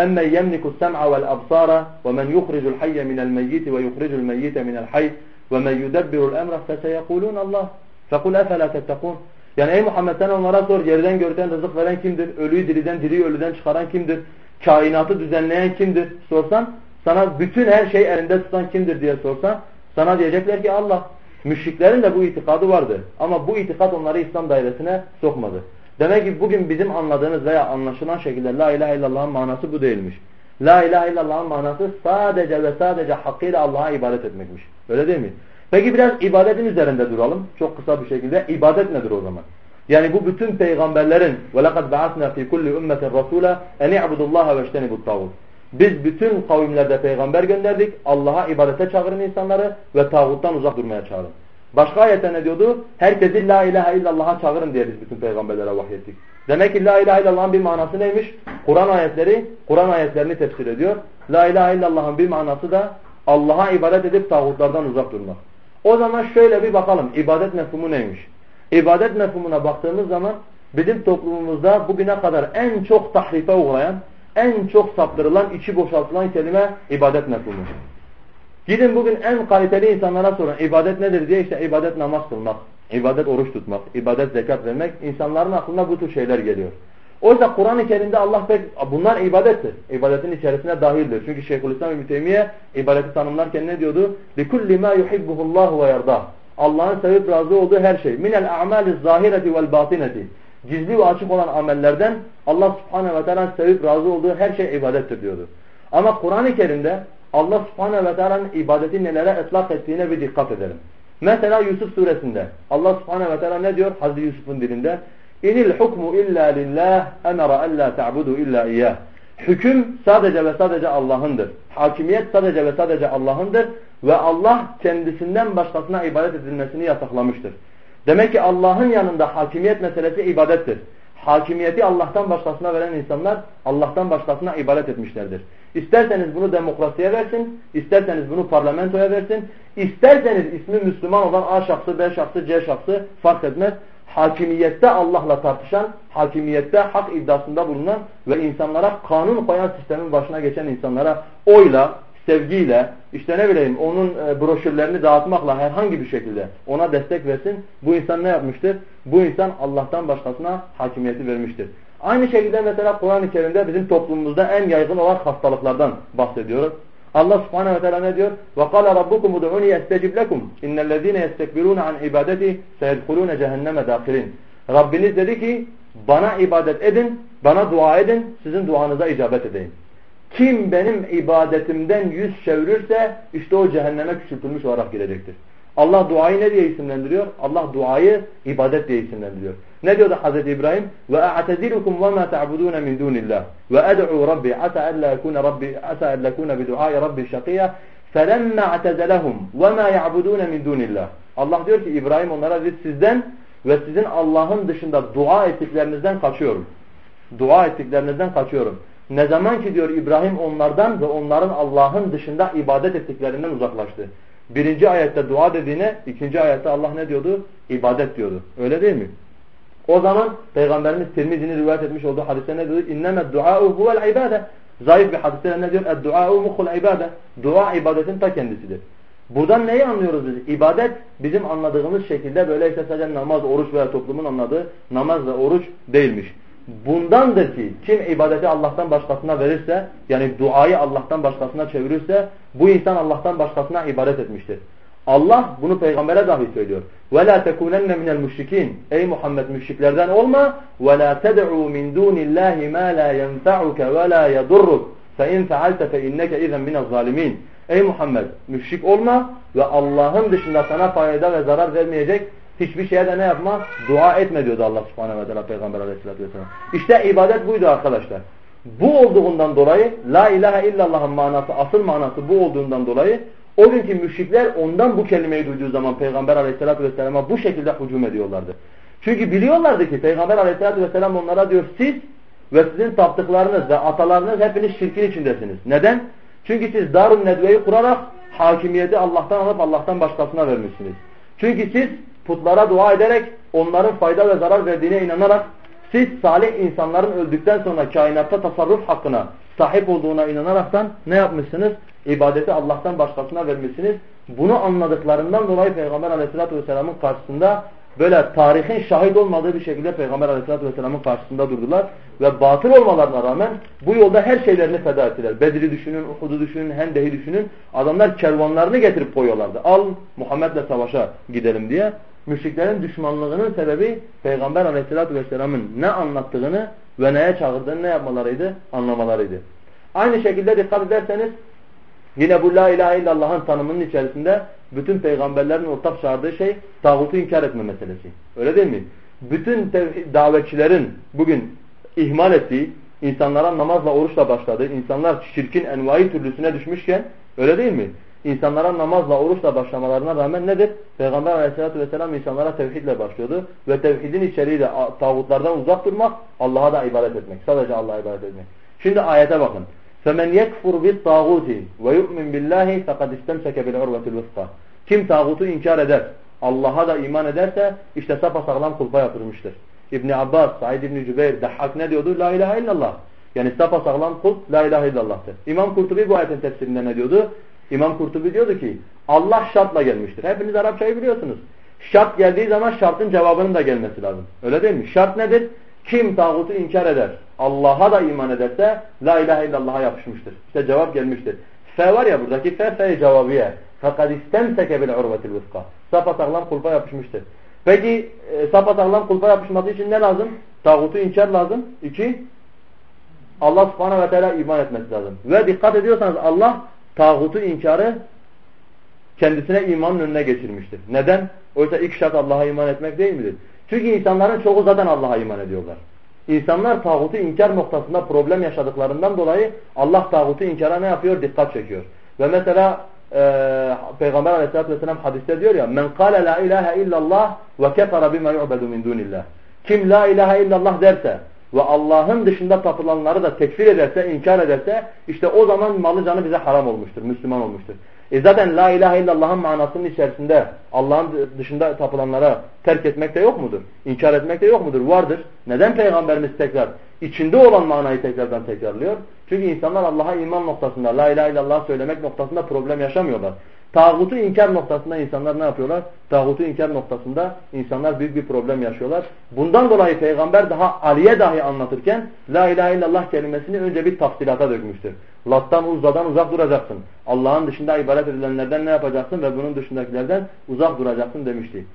أَمَّنْ يَمْلِكُ السَّمْعَ وَالْأَبْصَارَ وَمَنْ يُخْرِجُ الْحَيَّ مِنَ الْمَيِّتِ وَيُخْرِجُ الْمَيِّتَ مِنَ الْحَيِّ وَمَنْ يُدَبِّرُ الْأَمْرَ فَسَيَقُولُونَ اللّٰهِ فَقُلْ اَفَلَا تَتَّقُونَ Yani ey Muhammed sen onlara sor yerden görten rızık veren kimdir? Ölüyü diriden, diriyi ölüden çıkaran kimdir? Kainatı düzenleyen kimdir? Sorsan sana bütün her şey elinde tutan kimdir diye sorsan sana diyecekler ki Allah. Müşriklerin de bu itikadı vardı. Ama bu itikat onları İslam dairesine sokmadı. Demek ki bugün bizim anladığımız veya anlaşılan şekilde La ilahe illallah'ın manası bu değilmiş. La ilahe illallah'ın manası sadece ve sadece hakkıyla Allah'a ibadet etmekmiş. Öyle değil mi? Peki biraz ibadetin üzerinde duralım. Çok kısa bir şekilde. İbadet nedir o zaman? Yani bu bütün peygamberlerin وَلَقَدْ بَعَثْنَا فِي كُلِّ اُمَّةٍ رَسُولًا اَنْ اِعْبُدُ اللّٰهَ وَاجْتَنِبُ الطَّاغُونَ biz bütün kavimlerde peygamber gönderdik. Allah'a ibadete çağırın insanları ve tağuttan uzak durmaya çağırın. Başka ayette ne diyordu? Herkesi la ilahe illallah'a çağırın diye biz bütün peygamberlere vahyettik. Demek ki la ilahe illallah'ın bir manası neymiş? Kur'an ayetleri, Kur'an ayetlerini tefsir ediyor. La ilahe illallah'ın bir manası da Allah'a ibadet edip tağutlardan uzak durmak. O zaman şöyle bir bakalım ibadet mefhumu neymiş? İbadet mefhumuna baktığımız zaman bizim toplumumuzda bugüne kadar en çok tahrife uğrayan, en çok saptırılan, içi boşaltılan kelime ibadet mefhumu. Gidin bugün en kaliteli insanlara sorun ibadet nedir diye işte ibadet namaz kılmak, ibadet oruç tutmak, ibadet zekat vermek insanların aklına bu tür şeyler geliyor. Oysa Kur'an-ı Kerim'de Allah pek bunlar ibadettir. İbadetin içerisine dahildir. Çünkü Şeyhülislam İbni Teymiye ibadeti tanımlarken ne diyordu? لِكُلِّ مَا يُحِبُّهُ اللّٰهُ وَيَرْضَى Allah'ın sevip razı olduğu her şey. مِنَ الْاَعْمَالِ الظَّاهِرَةِ وَالْبَاطِنَةِ Gizli ve açık olan amellerden Allah subhanehu ve teala sevip razı olduğu her şey ibadettir diyordu. Ama Kur'an-ı Kerim'de Allah subhanehu ve teala'nın ibadeti nelere etlak ettiğine bir dikkat edelim. Mesela Yusuf suresinde Allah subhanehu ve teala ne diyor Hazreti Yusuf'un dilinde? İnil hukmu illa lillah emara alla ta'budu illa iyyah. Hüküm sadece ve sadece Allah'ındır. Hakimiyet sadece ve sadece Allah'ındır ve Allah kendisinden başkasına ibadet edilmesini yasaklamıştır. Demek ki Allah'ın yanında hakimiyet meselesi ibadettir. Hakimiyeti Allah'tan başkasına veren insanlar Allah'tan başkasına ibadet etmişlerdir. İsterseniz bunu demokrasiye versin, isterseniz bunu parlamentoya versin, isterseniz ismi Müslüman olan A şahsı, B şahsı, C şahsı fark etmez hakimiyette Allah'la tartışan, hakimiyette hak iddiasında bulunan ve insanlara kanun koyan sistemin başına geçen insanlara oyla, sevgiyle, işte ne bileyim onun e, broşürlerini dağıtmakla herhangi bir şekilde ona destek versin. Bu insan ne yapmıştır? Bu insan Allah'tan başkasına hakimiyeti vermiştir. Aynı şekilde mesela Kur'an-ı Kerim'de bizim toplumumuzda en yaygın olan hastalıklardan bahsediyoruz. Allah subhanehu ve teala ne diyor? وَقَالَ رَبُّكُمُ دُعُونِ يَسْتَجِبْ لَكُمْ اِنَّ الَّذ۪ينَ يَسْتَكْبِرُونَ عَنْ عِبَادَتِهِ سَيَدْخُلُونَ جَهَنَّمَ دَاخِرِينَ Rabbiniz dedi ki bana ibadet edin, bana dua edin, sizin duanıza icabet edeyim. Kim benim ibadetimden yüz çevirirse işte o cehenneme küçültülmüş olarak girecektir. Allah duayı ne diye isimlendiriyor? Allah duayı ibadet diye isimlendiriyor. Ne diyordu Hazreti İbrahim? Ve a'tazilukum ve ma ta'budun min dunillah ve ad'u rabbi asa alla yakuna rabbi asa alla yakuna bi du'ai rabbi şakiya felemma a'tazalahum ve ma ya'budun min dunillah. Allah diyor ki İbrahim onlara biz sizden ve sizin Allah'ın dışında dua ettiklerinizden kaçıyorum. Dua ettiklerinizden kaçıyorum. Ne zaman ki diyor İbrahim onlardan ve onların Allah'ın dışında ibadet ettiklerinden uzaklaştı. Birinci ayette dua dediğine ikinci ayette Allah ne diyordu? İbadet diyordu. Öyle değil mi? O zaman Peygamberimiz Tirmizi'nin rivayet etmiş olduğu hadiste ne diyor? İnnemed dua'u huvel ibade. Zayıf bir hadiste ne diyor? Ed-dua'u muhul ibade. Dua ibadetin ta kendisidir. Buradan neyi anlıyoruz biz? İbadet bizim anladığımız şekilde böyle işte sadece namaz, oruç veya toplumun anladığı namaz ve oruç değilmiş. Bundandır ki kim ibadeti Allah'tan başkasına verirse yani duayı Allah'tan başkasına çevirirse bu insan Allah'tan başkasına ibadet etmiştir. Allah bunu peygambere dahi söylüyor. وَلَا تَكُونَنَّ مِنَ الْمُشْرِكِينَ Ey Muhammed müşriklerden olma. وَلَا تَدْعُوا مِنْ دُونِ اللّٰهِ مَا لَا يَنْفَعُكَ وَلَا يَضُرُّكَ فَاِنْ فَعَلْتَ فَاِنَّكَ اِذًا مِنَ الظَّالِمِينَ Ey Muhammed müşrik olma ve Allah'ın dışında sana fayda ve zarar vermeyecek hiçbir şeye de ne yapma? Dua etme diyordu Allah subhanehu ve teala peygamber aleyhissalatü vesselam. İşte ibadet buydu arkadaşlar. Bu olduğundan dolayı la ilahe illallah'ın manası asıl manası bu olduğundan dolayı o günkü müşrikler ondan bu kelimeyi duyduğu zaman Peygamber aleyhissalatü vesselama bu şekilde hücum ediyorlardı. Çünkü biliyorlardı ki Peygamber aleyhissalatü vesselam onlara diyor siz ve sizin taptıklarınız ve atalarınız hepiniz şirkin içindesiniz. Neden? Çünkü siz Darun Nedve'yi kurarak hakimiyeti Allah'tan alıp Allah'tan başkasına vermişsiniz. Çünkü siz putlara dua ederek onların fayda ve zarar verdiğine inanarak siz salih insanların öldükten sonra kainatta tasarruf hakkına sahip olduğuna inanaraktan ne yapmışsınız? İbadeti Allah'tan başkasına vermişsiniz. Bunu anladıklarından dolayı Peygamber aleyhissalatü vesselamın karşısında böyle tarihin şahit olmadığı bir şekilde Peygamber aleyhissalatü vesselamın karşısında durdular. Ve batıl olmalarına rağmen bu yolda her şeylerini feda ettiler. Bedir'i düşünün, Uhud'u düşünün, Hendehi düşünün. Adamlar kervanlarını getirip koyuyorlardı. Al Muhammed'le savaşa gidelim diye. Müşriklerin düşmanlığının sebebi Peygamber aleyhissalatü vesselamın ne anlattığını ve neye çağırdığını ne yapmalarıydı? Anlamalarıydı. Aynı şekilde dikkat ederseniz yine bu la ilahe illallah'ın tanımının içerisinde bütün peygamberlerin ortak çağırdığı şey tağutu inkar etme meselesi. Öyle değil mi? Bütün davetçilerin bugün ihmal ettiği, insanlara namazla oruçla başladığı, insanlar şirkin envai türlüsüne düşmüşken öyle değil mi? insanlara namazla, oruçla başlamalarına rağmen nedir? Peygamber aleyhissalatü vesselam insanlara tevhidle başlıyordu. Ve tevhidin içeriği de tağutlardan uzak durmak, Allah'a da ibadet etmek. Sadece Allah'a ibadet etmek. Şimdi ayete bakın. فَمَنْ يَكْفُرْ بِالطَّاغُوتِ وَيُؤْمِنْ بِاللّٰهِ فَقَدْ اِسْتَمْسَكَ بِالْعُرْوَةِ الْوُثْقَى Kim tağutu inkar eder, Allah'a da iman ederse işte sapasağlam kulpa yapılmıştır. İbn Abbas, Said İbn Cübeyr, Dahhak ne diyordu? La ilahe illallah. Yani sapasağlam kul la ilahe illallah'tır. İmam Kurtubi bu ayetin tefsirinde ne diyordu? İmam Kurtubi diyordu ki Allah şartla gelmiştir. Hepiniz Arapçayı biliyorsunuz. Şart geldiği zaman şartın cevabının da gelmesi lazım. Öyle değil mi? Şart nedir? Kim tağutu inkar eder, Allah'a da iman ederse la ilahe illallah'a yapışmıştır. İşte cevap gelmiştir. F var ya buradaki F, F cevabıya. Fakat istemseke bil urvetil vıska. Sapasağlam kulpa yapışmıştır. Peki e, sapasağlam kulpa yapışması için ne lazım? Tağutu inkar lazım. İki, Allah subhanahu ve teala iman etmesi lazım. Ve dikkat ediyorsanız Allah tağutu inkarı kendisine imanın önüne geçirmiştir. Neden? Oysa ilk şart Allah'a iman etmek değil midir? Çünkü insanların çoğu zaten Allah'a iman ediyorlar. İnsanlar tağutu inkar noktasında problem yaşadıklarından dolayı Allah tağutu inkara ne yapıyor? Dikkat çekiyor. Ve mesela e, Peygamber aleyhissalatü vesselam hadiste diyor ya men kâle la ilahe illallah ve kefara bima yu'bedu min dunillah. Kim la ilahe illallah derse ve Allah'ın dışında tapılanları da tekfir ederse, inkar ederse işte o zaman malı canı bize haram olmuştur, Müslüman olmuştur. E zaten la ilahe illallah'ın manasının içerisinde Allah'ın dışında tapılanlara terk etmek de yok mudur? İnkar etmek de yok mudur? Vardır. Neden Peygamberimiz tekrar içinde olan manayı tekrardan tekrarlıyor? Çünkü insanlar Allah'a iman noktasında, la ilahe illallah söylemek noktasında problem yaşamıyorlar. Tağutu inkar noktasında insanlar ne yapıyorlar? Tağutu inkar noktasında insanlar büyük bir problem yaşıyorlar. Bundan dolayı peygamber daha Ali'ye dahi anlatırken La ilahe illallah kelimesini önce bir tafsilata dökmüştür. Lattan uzzadan uzak duracaksın. Allah'ın dışında ibadet edilenlerden ne yapacaksın ve bunun dışındakilerden uzak duracaksın demişti.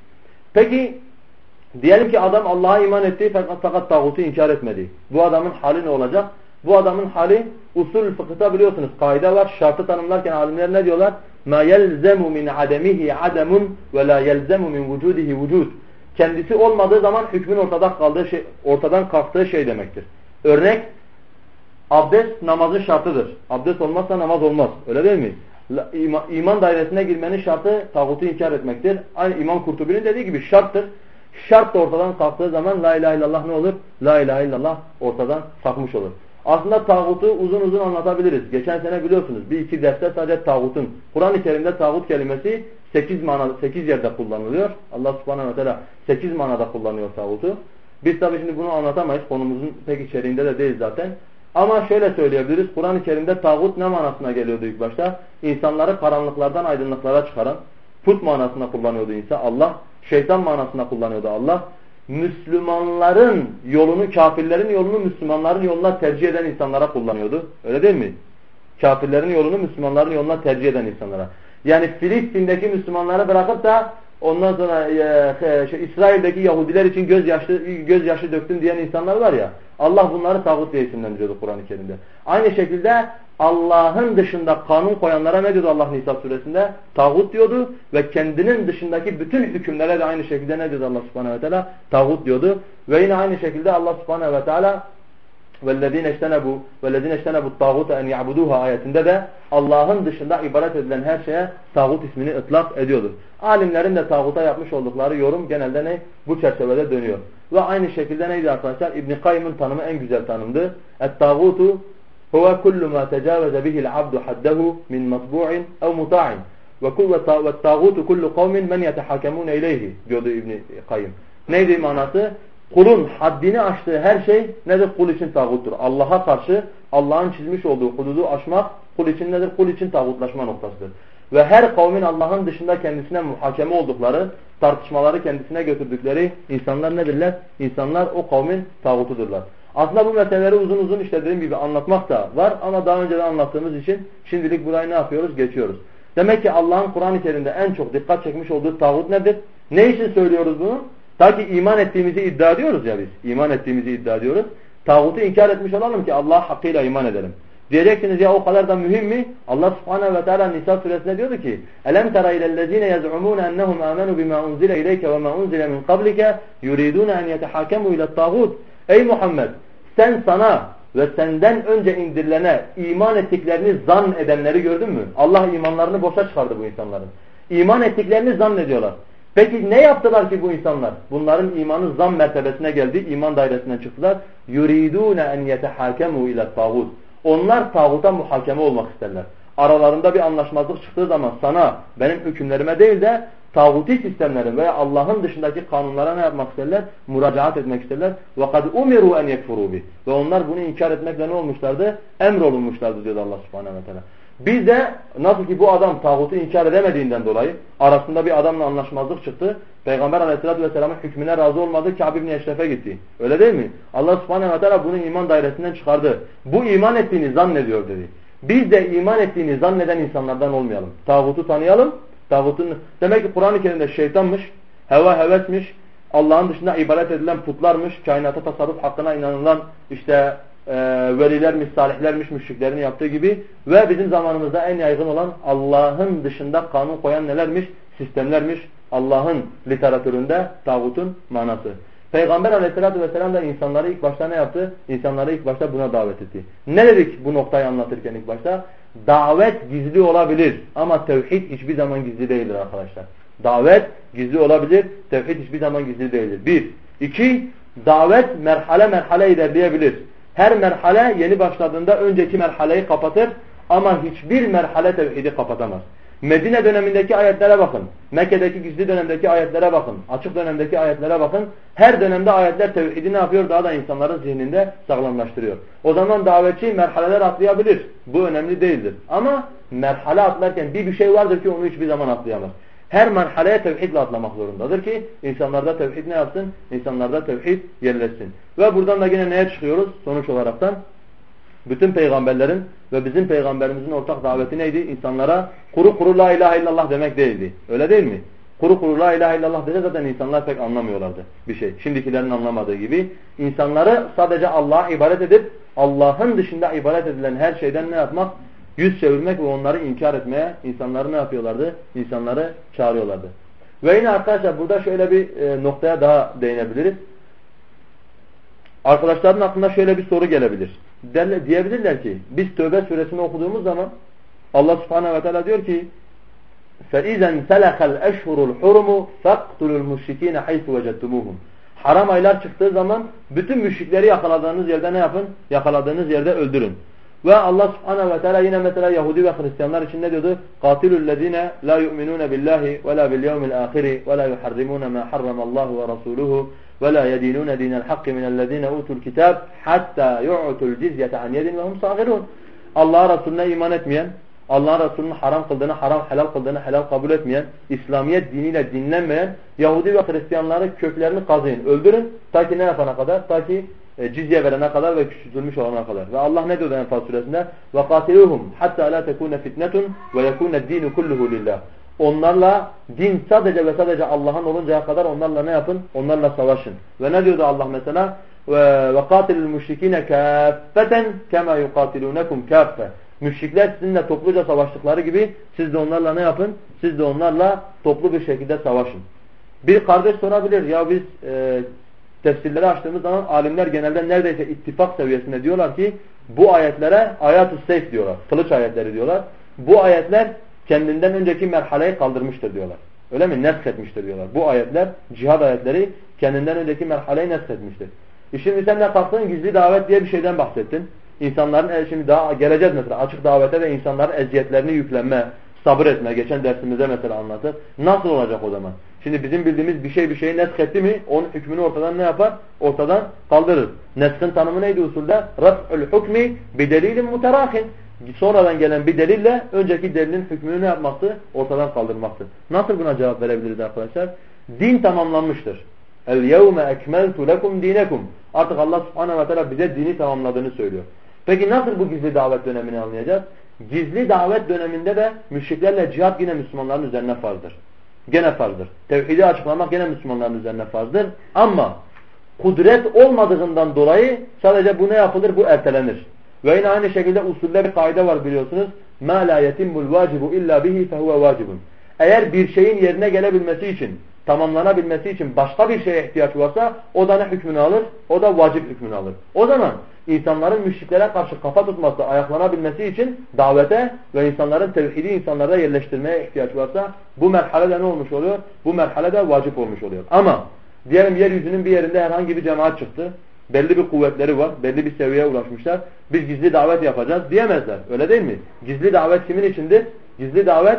Peki diyelim ki adam Allah'a iman etti fakat, fakat tağutu inkar etmedi. Bu adamın hali ne olacak? Bu adamın hali usul fıkıhta biliyorsunuz kaide var. Şartı tanımlarken alimler ne diyorlar? Ma yelzemu min ademihi ademun ve la yelzemu min vücudihi vücud. Kendisi olmadığı zaman hükmün ortadan kaldığı şey, ortadan kalktığı şey demektir. Örnek abdest namazın şartıdır. Abdest olmazsa namaz olmaz. Öyle değil mi? İman dairesine girmenin şartı tağutu inkar etmektir. Aynı İmam Kurtubi'nin dediği gibi şarttır. Şart da ortadan kalktığı zaman la ilahe illallah ne olur? La ilahe illallah ortadan kalkmış olur. Aslında tağutu uzun uzun anlatabiliriz. Geçen sene biliyorsunuz bir iki derste sadece tağutun. Kur'an-ı Kerim'de tağut kelimesi 8 manada 8 yerde kullanılıyor. Allah Subhanahu ve Teala 8 manada kullanıyor tağutu. Biz tabii şimdi bunu anlatamayız. Konumuzun pek içeriğinde de değil zaten. Ama şöyle söyleyebiliriz. Kur'an-ı Kerim'de tağut ne manasına geliyordu ilk başta? İnsanları karanlıklardan aydınlıklara çıkaran put manasına kullanıyordu insan Allah. Şeytan manasına kullanıyordu Allah. Müslümanların yolunu, kafirlerin yolunu Müslümanların yoluna tercih eden insanlara kullanıyordu. Öyle değil mi? Kafirlerin yolunu Müslümanların yoluna tercih eden insanlara. Yani Filistin'deki Müslümanları bırakıp da ondan sonra e, şey, İsrail'deki Yahudiler için gözyaşı, gözyaşı döktüm diyen insanlar var ya Allah bunları tağut diye isimlendiriyordu Kur'an-ı Kerim'de. Aynı şekilde Allah'ın dışında kanun koyanlara ne diyordu Allah Nisa suresinde? Tağut diyordu ve kendinin dışındaki bütün hükümlere de aynı şekilde ne diyordu Allah subhanehu ve teala? Tağut diyordu. Ve yine aynı şekilde Allah subhanehu ve teala وَالَّذ۪ينَ اجْتَنَبُوا وَالَّذ۪ينَ اجْتَنَبُوا الطَّاغُوتَ اَنْ يَعْبُدُوهَا ayetinde de Allah'ın dışında ibadet edilen her şeye tağut ismini ıtlak ediyordur. Alimlerin de tağuta yapmış oldukları yorum genelde ne? Bu çerçevede dönüyor. Ve aynı şekilde neydi arkadaşlar? İbn-i Kayyım'ın tanımı en güzel tanımdı. Et-tağutu huve kullu ma tecaveze bihil abdu haddehu min matbu'in ev muta'in. Ve tağutu kullu kavmin men yetehakemune ileyhi diyordu İbn-i Kayyım. Neydi manası? Kulun haddini aştığı her şey nedir? Kul için tağuttur. Allah'a karşı Allah'ın çizmiş olduğu hududu aşmak kul için nedir? Kul için tağutlaşma noktasıdır. Ve her kavmin Allah'ın dışında kendisine muhakeme oldukları, tartışmaları kendisine götürdükleri insanlar nedirler? İnsanlar o kavmin tağutudurlar. Aslında bu meseleleri uzun uzun işte dediğim gibi anlatmak da var ama daha önce de anlattığımız için şimdilik burayı ne yapıyoruz? Geçiyoruz. Demek ki Allah'ın Kur'an-ı Kerim'de en çok dikkat çekmiş olduğu tağut nedir? Ne için söylüyoruz bunu? Ta ki iman ettiğimizi iddia ediyoruz ya biz. İman ettiğimizi iddia ediyoruz. Tağutu inkar etmiş olalım ki Allah'a hakkıyla iman edelim. Diyeceksiniz ya o kadar da mühim mi? Allah subhanehu ve teala Nisa suresinde diyordu ki Elem tera ilellezine yaz'umune ennehum amenu bima unzile ileyke ve ma unzile min qablike yuridune en yetehakemu ile tağut. Ey Muhammed sen sana ve senden önce indirilene iman ettiklerini zan edenleri gördün mü? Allah imanlarını boşa çıkardı bu insanların. İman ettiklerini zannediyorlar. Peki ne yaptılar ki bu insanlar? Bunların imanı zam mertebesine geldi, iman dairesinden çıktılar. يُرِيدُونَ اَنْ يَتَحَاكَمُوا اِلَى الطَّاغُوتِ Onlar tağuta muhakeme olmak isterler. Aralarında bir anlaşmazlık çıktığı zaman sana, benim hükümlerime değil de tağuti sistemlerin veya Allah'ın dışındaki kanunlara ne yapmak isterler? Muracaat etmek isterler. وَقَدْ اُمِرُوا اَنْ يَكْفُرُوا بِهِ Ve onlar bunu inkar etmekle ne olmuşlardı? Emrolunmuşlardı diyor Allah subhanehu ve teala. Biz de nasıl ki bu adam tağutu inkar edemediğinden dolayı arasında bir adamla anlaşmazlık çıktı. Peygamber aleyhissalatü vesselamın hükmüne razı olmadı. Kâb ibn Eşref'e gitti. Öyle değil mi? Allah subhanehu ve teala bunu iman dairesinden çıkardı. Bu iman ettiğini zannediyor dedi. Biz de iman ettiğini zanneden insanlardan olmayalım. Tağutu tanıyalım. Tağutun demek ki Kur'an-ı Kerim'de şeytanmış, heva hevesmiş, Allah'ın dışında ibadet edilen putlarmış, kainata tasarruf hakkına inanılan işte e, velilermiş, salihlermiş, müşriklerin yaptığı gibi ve bizim zamanımızda en yaygın olan Allah'ın dışında kanun koyan nelermiş? Sistemlermiş. Allah'ın literatüründe tağutun manası. Peygamber aleyhissalatü vesselam da insanları ilk başta ne yaptı? İnsanları ilk başta buna davet etti. Ne dedik bu noktayı anlatırken ilk başta? Davet gizli olabilir ama tevhid hiçbir zaman gizli değildir arkadaşlar. Davet gizli olabilir, tevhid hiçbir zaman gizli değildir. Bir. İki, davet merhale merhale ilerleyebilir. Her merhale yeni başladığında önceki merhaleyi kapatır ama hiçbir merhale tevhidi kapatamaz. Medine dönemindeki ayetlere bakın. Mekke'deki gizli dönemdeki ayetlere bakın. Açık dönemdeki ayetlere bakın. Her dönemde ayetler tevhidi ne yapıyor? Daha da insanların zihninde sağlamlaştırıyor. O zaman davetçi merhaleler atlayabilir. Bu önemli değildir. Ama merhale atlarken bir bir şey vardır ki onu hiçbir zaman atlayamaz. Her merhaleye tevhidle atlamak zorundadır ki insanlarda tevhid ne yapsın? İnsanlarda tevhid yerleşsin. Ve buradan da yine neye çıkıyoruz? Sonuç olaraktan bütün peygamberlerin ve bizim peygamberimizin ortak daveti neydi? İnsanlara kuru kuru la ilahe illallah demek değildi. Öyle değil mi? Kuru kuru la ilahe illallah dedi zaten insanlar pek anlamıyorlardı bir şey. Şimdikilerin anlamadığı gibi. insanları sadece Allah'a ibadet edip Allah'ın dışında ibadet edilen her şeyden ne yapmak? Yüz çevirmek ve onları inkar etmeye insanları ne yapıyorlardı? İnsanları çağırıyorlardı. Ve yine arkadaşlar burada şöyle bir e, noktaya daha değinebiliriz. Arkadaşların aklına şöyle bir soru gelebilir. Derle, diyebilirler ki biz Tövbe suresini okuduğumuz zaman Allah subhanehu ve teala diyor ki فَاِذَنْ سَلَخَ الْاَشْهُرُ الْحُرُمُ فَاقْتُلُوا الْمُشْرِك۪ينَ حَيْثُ وَجَدْتُمُوهُمْ Haram aylar çıktığı zaman bütün müşrikleri yakaladığınız yerde ne yapın? Yakaladığınız yerde öldürün. Ve Allah subhanehu ve teala yine mesela Yahudi ve Hristiyanlar için ne diyordu? قَاتِلُوا الَّذ۪ينَ لَا يُؤْمِنُونَ بِاللّٰهِ وَلَا بِالْيَوْمِ الْآخِرِ وَلَا يُحَرِّمُونَ مَا حَرَّمَ اللّٰهُ وَرَسُولُهُ وَلَا يَدِينُونَ دِينَ الْحَقِّ مِنَ الَّذ۪ينَ اُوتُوا الْكِتَابِ حَتَّى يُعْتُوا الْجِزْيَةَ عَنْ يَدٍ وَهُمْ صَاغِرُونَ Allah'a Resulüne iman etmeyen, Allah'ın Resulü'nün haram kıldığını haram, helal kıldığını helal kabul etmeyen, İslamiyet diniyle dinlenmeyen Yahudi ve Hristiyanları köklerini kazıyın, öldürün. Ta ki ne yapana kadar? Ta ki e, cizye verene kadar ve küçültülmüş olana kadar. Ve Allah ne diyor Enfal suresinde? وَقَاتِلُوهُمْ حَتَّى لَا تَكُونَ فِتْنَةٌ وَيَكُونَ الدِّينُ كُلُّهُ لِلّٰهِ Onlarla din sadece ve sadece Allah'ın oluncaya kadar onlarla ne yapın? Onlarla savaşın. Ve ne diyordu Allah mesela? وَقَاتِلُ الْمُشْرِك۪ينَ كَافَّةً كَمَا يُقَاتِلُونَكُمْ كَافَّةً Müşrikler sizinle topluca savaştıkları gibi siz de onlarla ne yapın? Siz de onlarla toplu bir şekilde savaşın. Bir kardeş sorabilir ya biz e, tefsirleri açtığımız zaman alimler genelde neredeyse ittifak seviyesinde diyorlar ki bu ayetlere ayat-ı seyf diyorlar. Kılıç ayetleri diyorlar. Bu ayetler kendinden önceki merhaleyi kaldırmıştır diyorlar. Öyle mi? Nesk etmiştir diyorlar. Bu ayetler, cihad ayetleri kendinden önceki merhaleyi nesk etmiştir. E şimdi sen ne kalktın? Gizli davet diye bir şeyden bahsettin. İnsanların, e, şimdi daha geleceğiz mesela açık davete ve insanların eziyetlerini yüklenme, sabır etme. Geçen dersimizde mesela anlattık. Nasıl olacak o zaman? Şimdi bizim bildiğimiz bir şey bir şeyi nesk etti mi onun hükmünü ortadan ne yapar? Ortadan kaldırır. Neskin tanımı neydi usulde? Raf'ül hukmi bidelilin muterahin. Sonradan gelen bir delille önceki delilin hükmünü ne yapmaktı? Ortadan kaldırmaktı. Nasıl buna cevap verebiliriz arkadaşlar? Din tamamlanmıştır. El yevme ekmeltu lekum dinekum. Artık Allah subhanehu ve teala bize dini tamamladığını söylüyor. Peki nasıl bu gizli davet dönemini anlayacağız? Gizli davet döneminde de müşriklerle cihat yine Müslümanların üzerine farzdır. Gene farzdır. Tevhidi açıklamak gene Müslümanların üzerine farzdır. Ama kudret olmadığından dolayı sadece bu ne yapılır? Bu ertelenir. Ve yine aynı şekilde usulde bir kaide var biliyorsunuz. مَا لَا يَتِمُّ الْوَاجِبُ اِلَّا بِهِ فَهُوَ وَاجِبٌ Eğer bir şeyin yerine gelebilmesi için, tamamlanabilmesi için başka bir şeye ihtiyaç varsa o da ne hükmünü alır? O da vacip hükmünü alır. O zaman insanların müşriklere karşı kafa tutması, ayaklanabilmesi için davete ve insanların tevhidi insanlarda yerleştirmeye ihtiyaç varsa bu merhalede ne olmuş oluyor? Bu merhalede vacip olmuş oluyor. Ama diyelim yeryüzünün bir yerinde herhangi bir cemaat çıktı. Belli bir kuvvetleri var, belli bir seviyeye ulaşmışlar. Biz gizli davet yapacağız diyemezler. Öyle değil mi? Gizli davet kimin içindir? Gizli davet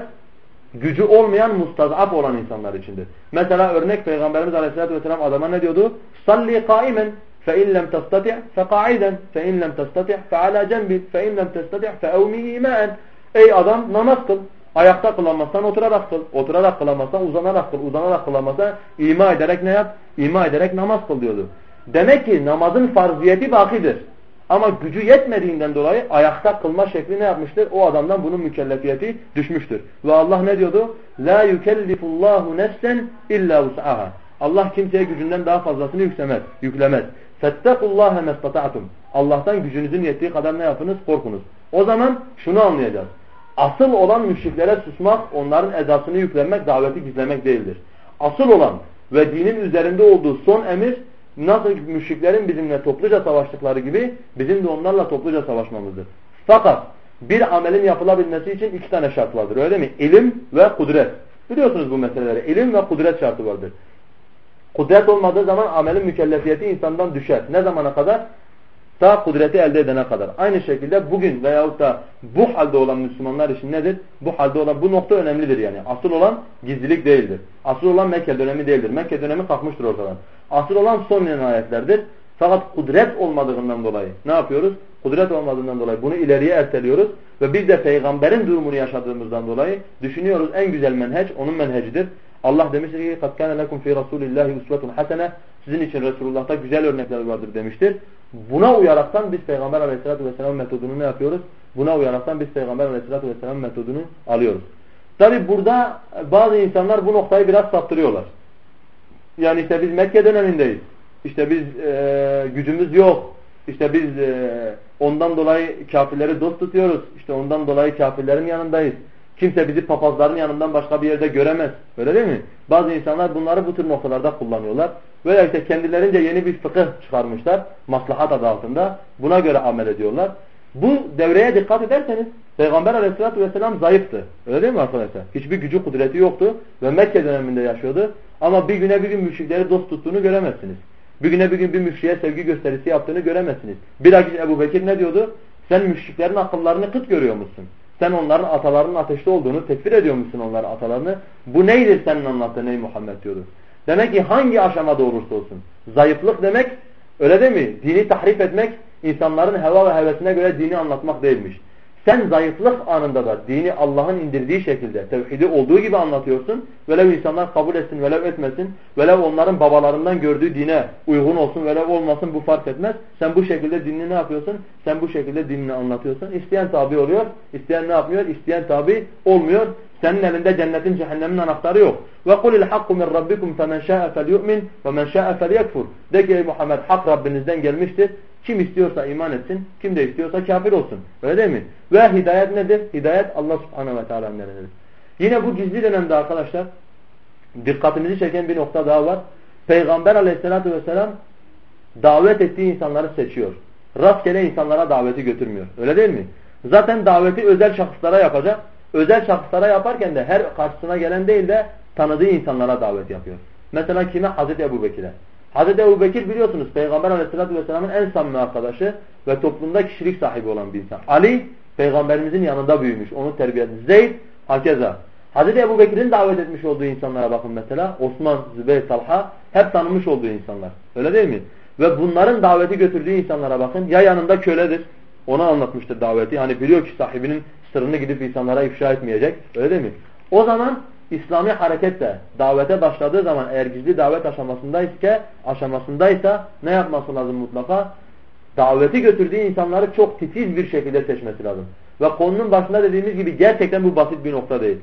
gücü olmayan mustazap olan insanlar içindir. Mesela örnek Peygamberimiz Aleyhisselatü Vesselam adama ne diyordu? Salli kaimen fe in lem tastati' fe kaiden fe in lem tastati' fe ala cenbi fe in lem tastati' fe evmihi imaen. Ey adam namaz kıl. Ayakta kılamazsan oturarak kıl. Oturarak kılamazsan uzanarak kıl. Uzanarak kılamazsan ima ederek ne yap? İma ederek namaz kıl diyordu. Demek ki namazın farziyeti bakidir. Ama gücü yetmediğinden dolayı ayakta kılma şekli ne yapmıştır? O adamdan bunun mükellefiyeti düşmüştür. Ve Allah ne diyordu? La yukellifullahu nefsen illa vus'aha. Allah kimseye gücünden daha fazlasını yüklemez. yüklemez. Fettekullaha mestata'tum. Allah'tan gücünüzün yettiği kadar ne yapınız? Korkunuz. O zaman şunu anlayacağız. Asıl olan müşriklere susmak, onların ezasını yüklenmek, daveti gizlemek değildir. Asıl olan ve dinin üzerinde olduğu son emir nasıl müşriklerin bizimle topluca savaştıkları gibi bizim de onlarla topluca savaşmamızdır. Fakat bir amelin yapılabilmesi için iki tane şart vardır. Öyle mi? İlim ve kudret. Biliyorsunuz bu meseleleri. İlim ve kudret şartı vardır. Kudret olmadığı zaman amelin mükellefiyeti insandan düşer. Ne zamana kadar? Ta kudreti elde edene kadar. Aynı şekilde bugün veyahut da bu halde olan Müslümanlar için nedir? Bu halde olan bu nokta önemlidir yani. Asıl olan gizlilik değildir. Asıl olan Mekke dönemi değildir. Mekke dönemi kalkmıştır ortadan. Asıl olan son inen ayetlerdir. Fakat kudret olmadığından dolayı ne yapıyoruz? Kudret olmadığından dolayı bunu ileriye erteliyoruz. Ve biz de peygamberin durumunu yaşadığımızdan dolayı düşünüyoruz en güzel menheç onun menhecidir. Allah demiştir ki قَدْ كَانَ لَكُمْ فِي رَسُولِ اللّٰهِ اُسْوَةٌ حَسَنَةٌ Sizin için Resulullah'ta güzel örnekler vardır demiştir. Buna uyaraktan biz Peygamber aleyhissalatü vesselam metodunu ne yapıyoruz? Buna uyaraktan biz Peygamber aleyhissalatü vesselam metodunu alıyoruz. Tabi burada bazı insanlar bu noktayı biraz saptırıyorlar. Yani işte biz Mekke dönemindeyiz. İşte biz e, gücümüz yok. İşte biz e, ondan dolayı kafirleri dost tutuyoruz. İşte ondan dolayı kafirlerin yanındayız. Kimse bizi papazların yanından başka bir yerde göremez. Öyle değil mi? Bazı insanlar bunları bu tür noktalarda kullanıyorlar. Veya işte kendilerince yeni bir fıkıh çıkarmışlar. Maslahat adı altında. Buna göre amel ediyorlar. Bu devreye dikkat ederseniz Peygamber aleyhissalatü vesselam zayıftı. Öyle değil mi arkadaşlar? Hiçbir gücü kudreti yoktu ve Mekke döneminde yaşıyordu. Ama bir güne bir gün müşrikleri dost tuttuğunu göremezsiniz. Bir güne bir gün bir müşriye sevgi gösterisi yaptığını göremezsiniz. Bir akit Ebu Bekir ne diyordu? Sen müşriklerin akıllarını kıt görüyor musun? Sen onların atalarının ateşte olduğunu tekfir ediyor musun onların atalarını? Bu neydir senin anlattığın ey Muhammed diyordu. Demek ki hangi aşamada olursa olsun. Zayıflık demek öyle değil mi? Dini tahrif etmek insanların heva ve hevesine göre dini anlatmak değilmiş. Sen zayıflık anında da dini Allah'ın indirdiği şekilde tevhidi olduğu gibi anlatıyorsun. Velev insanlar kabul etsin, velev etmesin. Velev onların babalarından gördüğü dine uygun olsun, velev olmasın bu fark etmez. Sen bu şekilde dinini ne yapıyorsun? Sen bu şekilde dinini anlatıyorsun. İsteyen tabi oluyor, isteyen ne yapmıyor? İsteyen tabi olmuyor. Senin elinde cennetin cehennemin anahtarı yok. Ve kulil hakku min rabbikum femen şa'e felyu'min ve men şa'e. De ki Muhammed hak Rabbinizden gelmiştir. Kim istiyorsa iman etsin, kim de istiyorsa kafir olsun. Öyle değil mi? Ve hidayet nedir? Hidayet Allah subhanehu ve teala'nın. Yine bu gizli dönemde arkadaşlar dikkatimizi çeken bir nokta daha var. Peygamber aleyhissalatü vesselam davet ettiği insanları seçiyor. Rastgele insanlara daveti götürmüyor. Öyle değil mi? Zaten daveti özel şahıslara yapacak. Özel şahıslara yaparken de her karşısına gelen değil de tanıdığı insanlara davet yapıyor. Mesela kime? Hazreti Ebu Bekir'e. Hazreti Ebu Bekir biliyorsunuz Peygamber aleyhissalatü vesselamın en samimi arkadaşı ve toplumda kişilik sahibi olan bir insan. Ali Peygamberimizin yanında büyümüş. Onu terbiye etmiş. Zeyd hakeza. Hazreti Ebu Bekir'in davet etmiş olduğu insanlara bakın mesela. Osman, Zübeyir, Talha hep tanımış olduğu insanlar. Öyle değil mi? Ve bunların daveti götürdüğü insanlara bakın. Ya yanında köledir. Ona anlatmıştır daveti. Hani biliyor ki sahibinin sırrını gidip insanlara ifşa etmeyecek. Öyle değil mi? O zaman İslami hareketle davete başladığı zaman eğer gizli davet aşamasındaysa, aşamasındaysa ne yapması lazım mutlaka? Daveti götürdüğü insanları çok titiz bir şekilde seçmesi lazım. Ve konunun başında dediğimiz gibi gerçekten bu basit bir nokta değil.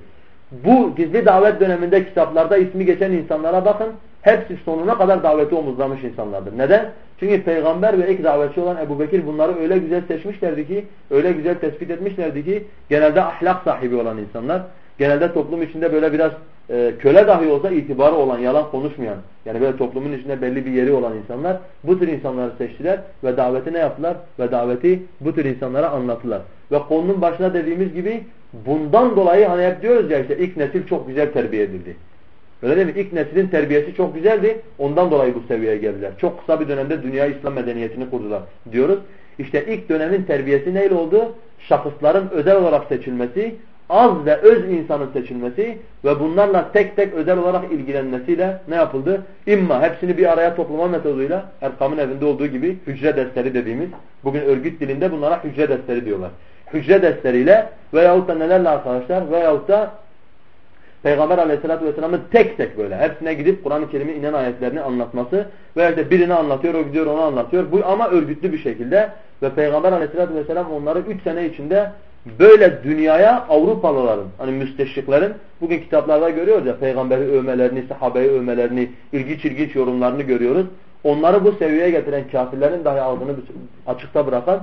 Bu gizli davet döneminde kitaplarda ismi geçen insanlara bakın. Hepsi sonuna kadar daveti omuzlamış insanlardır. Neden? Çünkü peygamber ve ilk davetçi olan Ebu Bekir bunları öyle güzel seçmişlerdi ki, öyle güzel tespit etmişlerdi ki genelde ahlak sahibi olan insanlar genelde toplum içinde böyle biraz e, köle dahi olsa itibarı olan, yalan konuşmayan, yani böyle toplumun içinde belli bir yeri olan insanlar bu tür insanları seçtiler ve daveti ne yaptılar? Ve daveti bu tür insanlara anlattılar. Ve konunun başına dediğimiz gibi bundan dolayı hani hep diyoruz ya işte ilk nesil çok güzel terbiye edildi. Öyle değil mi? İlk neslin terbiyesi çok güzeldi. Ondan dolayı bu seviyeye geldiler. Çok kısa bir dönemde dünya İslam medeniyetini kurdular diyoruz. İşte ilk dönemin terbiyesi neyle oldu? Şahısların özel olarak seçilmesi, az ve öz insanın seçilmesi ve bunlarla tek tek özel olarak ilgilenmesiyle ne yapıldı? İmma hepsini bir araya toplama metoduyla Erkam'ın evinde olduğu gibi hücre dersleri dediğimiz bugün örgüt dilinde bunlara hücre dersleri diyorlar. Hücre dersleriyle veyahut da nelerle arkadaşlar veyahut da Peygamber aleyhissalatü vesselamın tek tek böyle hepsine gidip Kur'an-ı Kerim'in inen ayetlerini anlatması veya işte birini anlatıyor o gidiyor onu anlatıyor. Bu ama örgütlü bir şekilde ve Peygamber aleyhissalatü vesselam onları 3 sene içinde böyle dünyaya Avrupalıların hani müsteşriklerin bugün kitaplarda görüyoruz ya peygamberi övmelerini, sahabeyi övmelerini, ilginç ilginç yorumlarını görüyoruz. Onları bu seviyeye getiren kafirlerin dahi ağzını açıkta bırakan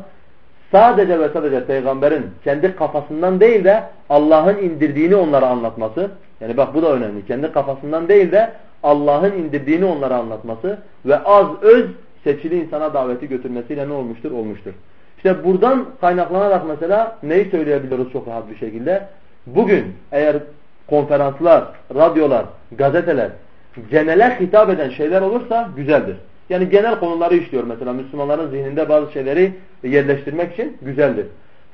sadece ve sadece peygamberin kendi kafasından değil de Allah'ın indirdiğini onlara anlatması. Yani bak bu da önemli. Kendi kafasından değil de Allah'ın indirdiğini onlara anlatması ve az öz seçili insana daveti götürmesiyle ne olmuştur? Olmuştur. İşte buradan kaynaklanarak mesela neyi söyleyebiliriz çok rahat bir şekilde? Bugün eğer konferanslar, radyolar, gazeteler genele hitap eden şeyler olursa güzeldir. Yani genel konuları işliyor mesela Müslümanların zihninde bazı şeyleri yerleştirmek için güzeldir.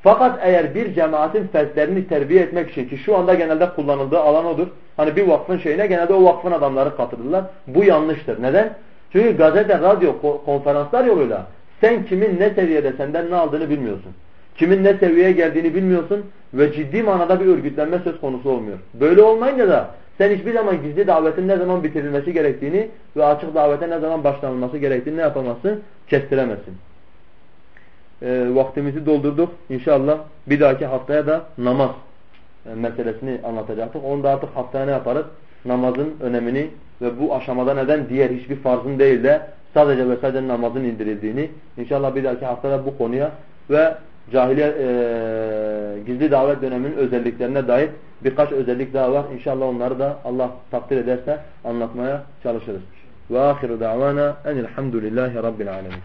Fakat eğer bir cemaatin fertlerini terbiye etmek için ki şu anda genelde kullanıldığı alan odur. Hani bir vakfın şeyine genelde o vakfın adamları katılırlar. Bu yanlıştır. Neden? Çünkü gazete, radyo, konferanslar yoluyla sen kimin ne seviyede senden ne aldığını bilmiyorsun. Kimin ne seviyeye geldiğini bilmiyorsun ve ciddi manada bir örgütlenme söz konusu olmuyor. Böyle olmayınca da sen hiçbir zaman gizli davetin ne zaman bitirilmesi gerektiğini ve açık davete ne zaman başlanılması gerektiğini ne yapamazsın? Kestiremezsin. E, vaktimizi doldurduk. İnşallah bir dahaki haftaya da namaz e, meselesini anlatacaktık. Onu da artık haftaya ne yaparız? Namazın önemini ve bu aşamada neden diğer hiçbir farzın değil de sadece ve sadece namazın indirildiğini inşallah bir dahaki haftada bu konuya ve cahiliye e, gizli davet döneminin özelliklerine dair birkaç özellik daha var. İnşallah onları da Allah takdir ederse anlatmaya çalışırız. Ve ahiru davana enilhamdülillahi rabbil alemin.